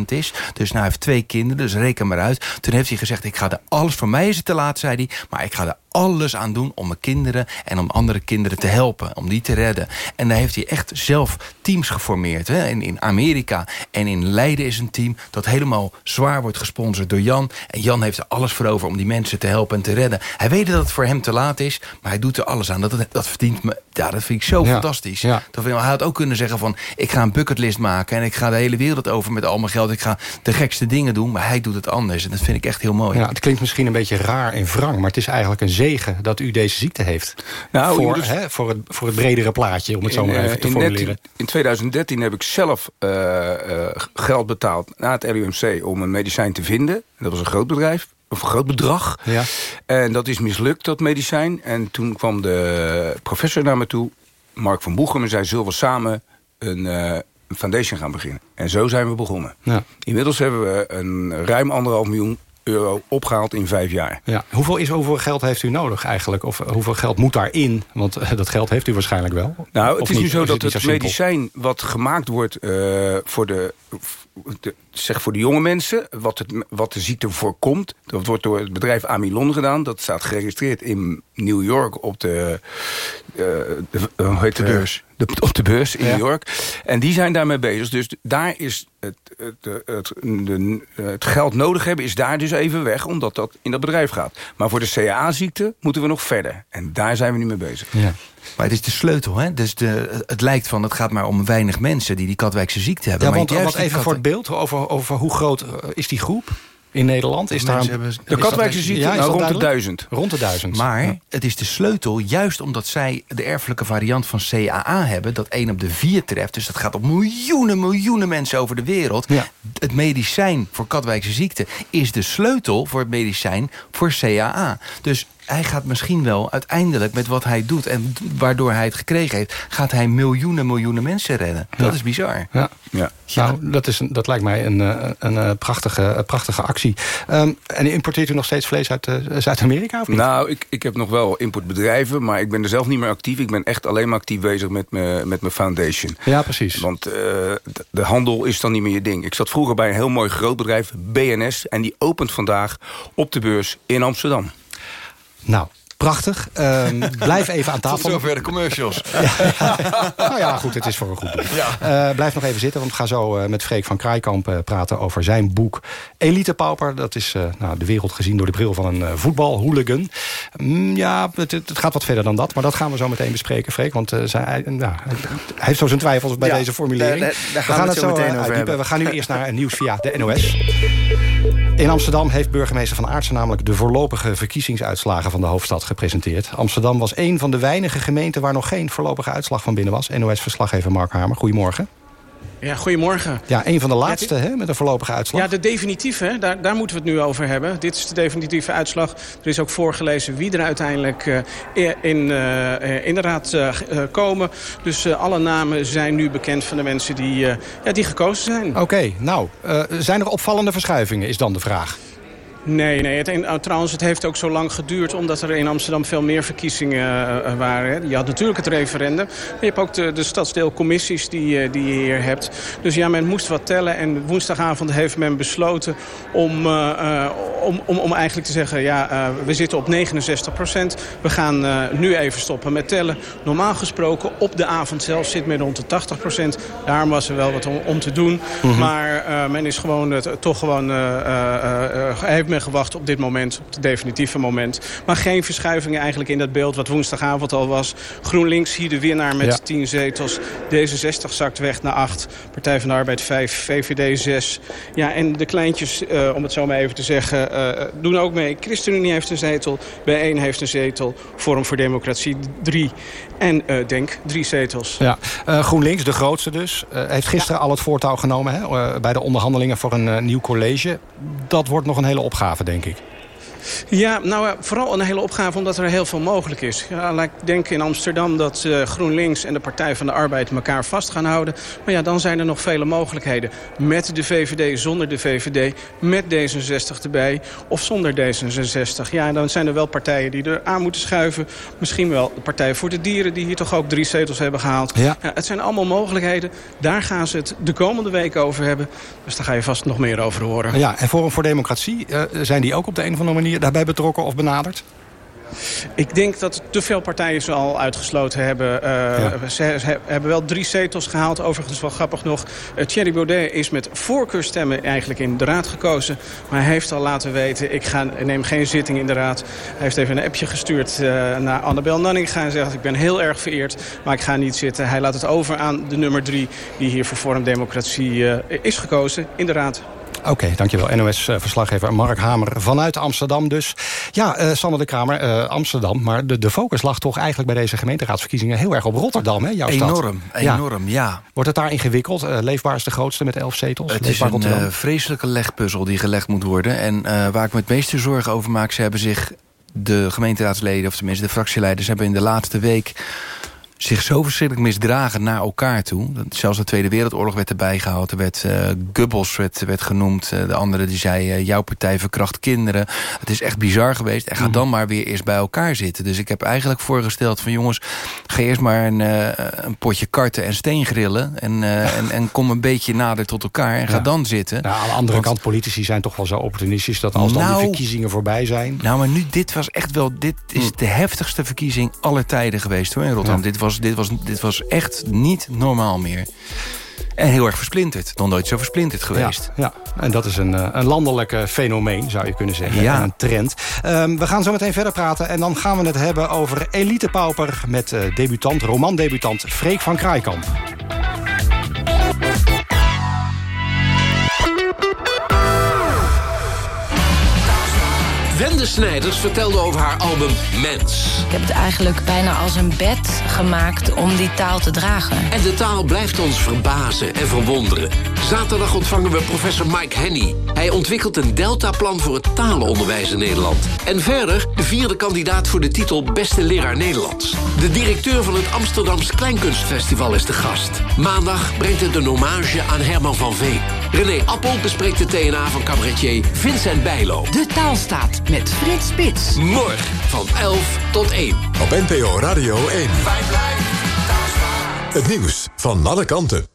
S17: is. Dus nou, hij heeft twee kinderen, dus reken maar uit. Toen heeft hij gezegd, ik ga er alles, voor mij is het te laat, zei hij. Maar ik ga er alles aan doen om mijn kinderen en om andere kinderen te helpen. Om die te redden. En daar heeft hij echt zelf teams geformeerd. Hè? In, in Amerika en in Leiden is een team dat helemaal zwaar wordt gesponsord door Jan. En Jan heeft er alles voor over om die mensen te helpen en te redden. Hij weet dat het voor hem te laat is, maar hij doet er alles aan. Dat, dat verdient me, ja, dat vind ik zo
S2: Ja.
S17: fantastisch.
S2: Ja.
S17: Dat, hij had ook kunnen zeggen van, ik ga een bucketlist maken en ik ga de hele wereld over met al mijn geld. Ik ga de gekste dingen doen, maar hij doet het anders. En dat vind ik echt heel mooi.
S2: Ja, het klinkt misschien een beetje raar en wrang... maar het is eigenlijk een zegen dat u deze ziekte heeft.
S28: Nou,
S2: voor,
S28: dus-
S2: hè, voor, het, voor het bredere plaatje, om het zo maar
S28: eh,
S2: even te
S28: in,
S2: formuleren.
S28: 13 in 2013 heb ik zelf eh, eh, geld betaald naar het RUMC om een medicijn te vinden. Dat was een groot bedrijf, of een groot bedrag.
S2: Ja.
S28: En dat is mislukt, dat medicijn. En toen kwam de professor naar me toe, Mark van Boegem... en zei, zullen we samen een, een foundation gaan beginnen? En zo zijn we begonnen.
S2: Ja.
S28: Inmiddels hebben we een ruim anderhalf miljoen euro opgehaald in vijf jaar.
S2: Ja. Hoeveel, is, hoeveel geld heeft u nodig eigenlijk? Of hoeveel geld moet daarin? Want eh, dat geld heeft u waarschijnlijk wel.
S28: Nou, het is nu zo dat het medicijn wat gemaakt wordt eh, voor, de, de, zeg voor de jonge mensen... Wat, het, wat de ziekte voorkomt, dat wordt door het bedrijf Amilon gedaan. Dat staat geregistreerd in New York op de... eh, de hoe heet
S17: De beurs.
S28: De, op de beurs in
S2: Ja.
S28: New York. En die zijn daarmee bezig. Dus daar is het, het, het, de- het geld nodig hebben... is daar dus even weg, omdat dat in dat bedrijf gaat. Maar voor de CAA-ziekte moeten we nog verder. En daar zijn we nu mee bezig.
S2: Ja.
S17: Maar het is de sleutel, hè? Dus de, het lijkt van, het gaat maar om weinig mensen die die Katwijkse ziekte hebben.
S2: Ja,
S17: maar
S2: want
S17: die
S2: even voor het beeld over, over hoe groot eh, is die groep in Nederland? Is daar
S17: Mensen
S2: een-
S17: hebben-
S28: De Katwijkse ziekte,
S2: Ja,
S28: nou, rond de duizend.
S2: Rond de duizend.
S17: Maar
S2: Ja.
S17: het is de sleutel, juist omdat zij de erfelijke variant van CAA hebben... dat 1 op de 4 treft, dus dat gaat op miljoenen, miljoenen mensen over de wereld.
S2: Ja.
S17: Het medicijn voor Katwijkse ziekte is de sleutel voor het medicijn voor CAA. Dus hij gaat misschien wel uiteindelijk met wat hij doet... en waardoor hij het gekregen heeft... gaat hij miljoenen, miljoenen mensen redden. Dat
S2: Ja.
S17: is bizar.
S2: Ja.
S28: Ja.
S2: Nou, dat, is, een- dat lijkt mij een, eh, een, eh, prachtige, een prachtige actie. Ehm, en importeert u nog steeds vlees uit eh, Zuid-Amerika of niet?
S28: Nou, ik, ik heb nog wel importbedrijven, maar ik ben er zelf niet meer actief. Ik ben echt alleen maar actief bezig met mijn met mijn foundation.
S2: Ja, precies.
S28: Want eh, de, de handel is dan niet meer je ding. Ik zat vroeger bij een heel mooi groot bedrijf, BNS... en die opent vandaag op de beurs in Amsterdam.
S2: Nou, prachtig. Ehm, [laughs] blijf even aan
S17: Tot
S2: tafel.
S17: zover de commercials. [laughs]
S2: nou ja, goed, het is voor een goed doel. Eh, blijf nog even zitten, want we gaan zo eh, met Freek van Kraaikamp eh, praten over zijn boek Elite Pauper. Dat is eh, nou, de wereld gezien door de bril van een eh, voetbalhooligan. Mm, ja, het, het gaat wat verder dan dat, maar dat gaan we zo meteen bespreken, Freek. Want eh, nou, hij heeft zo zijn twijfels bij
S34: Ja,
S2: deze formulering.
S34: daar- daar- daar gaan we het zo meteen over
S2: uitdiepen.
S34: hebben.
S2: We gaan nu eerst naar het nieuws via de NOS. In Amsterdam heeft burgemeester Van Aartsen namelijk de voorlopige verkiezingsuitslagen van de hoofdstad gepresenteerd. Amsterdam was een van de weinige gemeenten waar nog geen voorlopige uitslag van binnen was. NOS-verslaggever Mark Hamer, goedemorgen.
S35: Ja, goedemorgen.
S2: Ja, een van de laatste hè, met een voorlopige uitslag.
S35: Ja, de definitieve, hè, daar, daar moeten we het nu over hebben. Dit is de definitieve uitslag. Er is ook voorgelezen wie er uiteindelijk eh, in, eh, in de raad eh, eh, komen. Dus eh, alle namen zijn nu bekend van de mensen die, eh, ja, die gekozen zijn.
S2: Oké, nou, eh, zijn er opvallende verschuivingen, is dan de vraag.
S35: Nee, nee. Het, en, trouwens, het heeft ook zo lang geduurd... omdat er in Amsterdam veel meer verkiezingen uh, waren. Hè. Je had natuurlijk het referendum. Maar je hebt ook de, de stadsdeelcommissies die, uh, die je hier hebt. Dus ja, men moest wat tellen. En woensdagavond heeft men besloten om, uh, om, om, om eigenlijk te zeggen... ja, we zitten op 69 procent. We gaan nu even stoppen met tellen. Normaal gesproken, op de avond zelf zit men rond de 80 procent. Daarom was er wel wat om, om te doen. Mm -hmm. Maar men is gewoon toch gewoon... heeft men gewacht op dit moment, op het definitieve moment. Maar geen verschuivingen eigenlijk in dat beeld wat woensdagavond al was. GroenLinks hier de winnaar met ja. 10 zetels. D66 zakt weg naar 8. Partij van de Arbeid 5. VVD 6. Ja, en de kleintjes, uh, om het zo maar even te zeggen, uh, doen ook mee. ChristenUnie heeft een zetel. B1 heeft een zetel. Forum voor Democratie 3. En uh, Denk drie zetels.
S2: Ja. GroenLinks, de grootste dus, heeft gisteren ja. al het voortouw genomen... Hè, bij de onderhandelingen voor een nieuw college. Dat wordt nog een hele opgave, denk ik.
S35: Ja, nou vooral een hele opgave omdat er heel veel mogelijk is. Ja, ik denk in Amsterdam dat uh, GroenLinks en de Partij van de Arbeid elkaar vast gaan houden. Maar ja, dan zijn er nog vele mogelijkheden. Met de VVD, zonder de VVD, met D66 erbij of zonder D66. Ja, dan zijn er wel partijen die er aan moeten schuiven. Misschien wel de Partij voor de Dieren die hier toch ook drie zetels hebben gehaald. Ja. Ja, het zijn allemaal mogelijkheden. Daar gaan ze het de komende week over hebben. Dus daar ga je vast nog meer over horen.
S2: Ja, en Forum voor Democratie, uh, zijn die ook op de een of andere manier daarbij betrokken of benaderd?
S35: Ik denk dat te veel partijen ze al uitgesloten hebben. Uh, ja. ze, hebben wel drie zetels gehaald. Overigens wel grappig nog. Uh, Thierry Baudet is met voorkeurstemmen eigenlijk in de raad gekozen. Maar hij heeft al laten weten, ik, ga, neem geen zitting in de raad. Hij heeft even een appje gestuurd uh, naar Annabel Nanninga. En zegt, ik ben heel erg vereerd, maar ik ga niet zitten. Hij laat het over aan de nummer drie die hier voor Vorm Democratie is gekozen in de raad.
S2: Oké, okay, dankjewel. NOS-verslaggever Mark Hamer vanuit Amsterdam dus. Ja, uh, Sander de Kramer, uh, Amsterdam. Maar de, de focus lag toch eigenlijk bij deze gemeenteraadsverkiezingen... heel erg op Rotterdam, hè, jouw
S17: enorm,
S2: stad.
S17: Enorm, ja. ja.
S2: Wordt het daar ingewikkeld? Uh, Leefbaar is de grootste met elf zetels.
S17: Het Leefbaar is een vreselijke legpuzzel die gelegd moet worden. En waar ik me het meeste zorgen over maak... ze hebben zich de gemeenteraadsleden, of tenminste de fractieleiders... hebben in de laatste week zich zo verschrikkelijk misdragen naar elkaar toe. Zelfs de Tweede Wereldoorlog werd erbij gehaald. Er werd uh, Goebbels werd, werd genoemd. Uh, de andere die zei, uh, jouw partij verkracht kinderen. Het is echt bizar geweest. En ga dan maar weer eerst bij elkaar zitten. Dus ik heb eigenlijk voorgesteld van jongens... ga eerst maar een, een potje karten en steen grillen. En, en, en, kom een beetje nader tot elkaar. En ga ja. dan zitten.
S2: Nou, aan de andere Want, kant, politici zijn toch wel zo opportunistisch... dat als nou, dan die verkiezingen voorbij zijn...
S17: Nou, maar nu, dit was echt wel... Dit is de heftigste verkiezing aller tijden geweest hoor, in Rotterdam. Ja. Dit was dit, was, dit was echt niet normaal meer. En heel erg versplinterd. Nog nooit zo versplinterd geweest.
S2: Ja, ja. en dat is een, een landelijk fenomeen, zou je kunnen zeggen. Ja. Een trend. Um, we gaan zo meteen verder praten. En dan gaan we het hebben over Elite Pauper... met uh, debutant, romandebutant Freek van Kraaikamp.
S36: Wende Snijders vertelde over haar album Mens.
S37: Ik heb het eigenlijk bijna als een bed gemaakt om die taal te dragen.
S36: En de taal blijft ons verbazen en verwonderen. Zaterdag ontvangen we professor Mike Henny. Hij ontwikkelt een deltaplan voor het talenonderwijs in Nederland. En verder de vierde kandidaat voor de titel Beste Leraar Nederlands. De directeur van het Amsterdams Kleinkunstfestival is de gast. Maandag brengt het een hommage aan Herman van Veen. René Appel bespreekt de TNA van cabaretier Vincent Bijlo.
S7: De taal staat met Frits Spits.
S36: Morgen van 11 tot 1.
S1: Op NPO Radio 1. Het nieuws van alle kanten.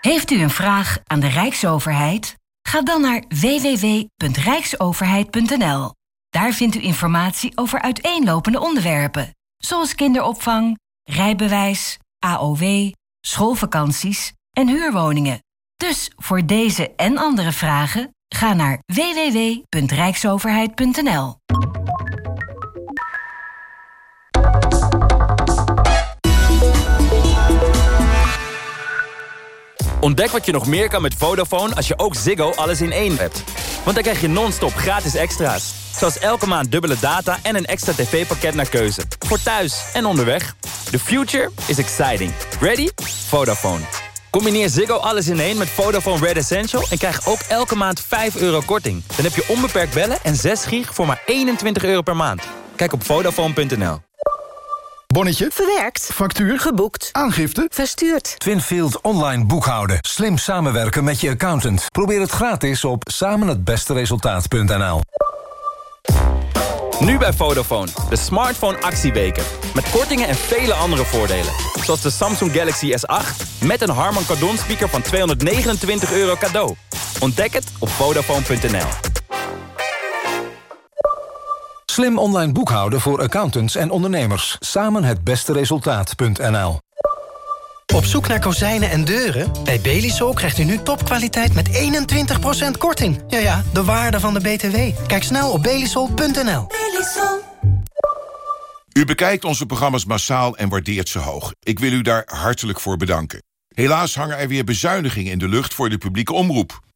S7: Heeft u een vraag aan de Rijksoverheid? Ga dan naar www.rijksoverheid.nl. Daar vindt u informatie over uiteenlopende onderwerpen, zoals kinderopvang, rijbewijs, AOW, schoolvakanties en huurwoningen. Dus voor deze en andere vragen ga naar www.rijksoverheid.nl.
S8: Ontdek wat je nog meer kan met Vodafone als je ook Ziggo alles in één hebt. Want dan krijg je non-stop gratis extra's. Zoals elke maand dubbele data en een extra tv-pakket naar keuze. Voor thuis en onderweg. The future is exciting. Ready? Vodafone. Combineer Ziggo alles in één met Vodafone Red Essential... en krijg ook elke maand 5 euro korting. Dan heb je onbeperkt bellen en 6 gig voor maar 21 euro per maand. Kijk op Vodafone.nl.
S38: Bonnetje.
S39: Verwerkt.
S38: Factuur.
S39: Geboekt.
S38: Aangifte.
S39: Verstuurd.
S40: Twinfield online boekhouden. Slim samenwerken met je accountant. Probeer het gratis op samenhetbesteresultaat.nl
S8: Nu bij Vodafone, de smartphone actieweken. Met kortingen en vele andere voordelen. Zoals de Samsung Galaxy S8 met een Harman Kardon speaker van 229 euro cadeau. Ontdek het op Vodafone.nl.
S40: Slim online boekhouden voor accountants en ondernemers. Samen het beste resultaat.nl
S41: Op zoek naar kozijnen en deuren? Bij Belisol krijgt u nu topkwaliteit met 21% korting. Ja ja, de waarde van de BTW. Kijk snel op belisol.nl.
S9: U bekijkt onze programma's massaal en waardeert ze hoog. Ik wil u daar hartelijk voor bedanken. Helaas hangen er weer bezuinigingen in de lucht voor de publieke omroep.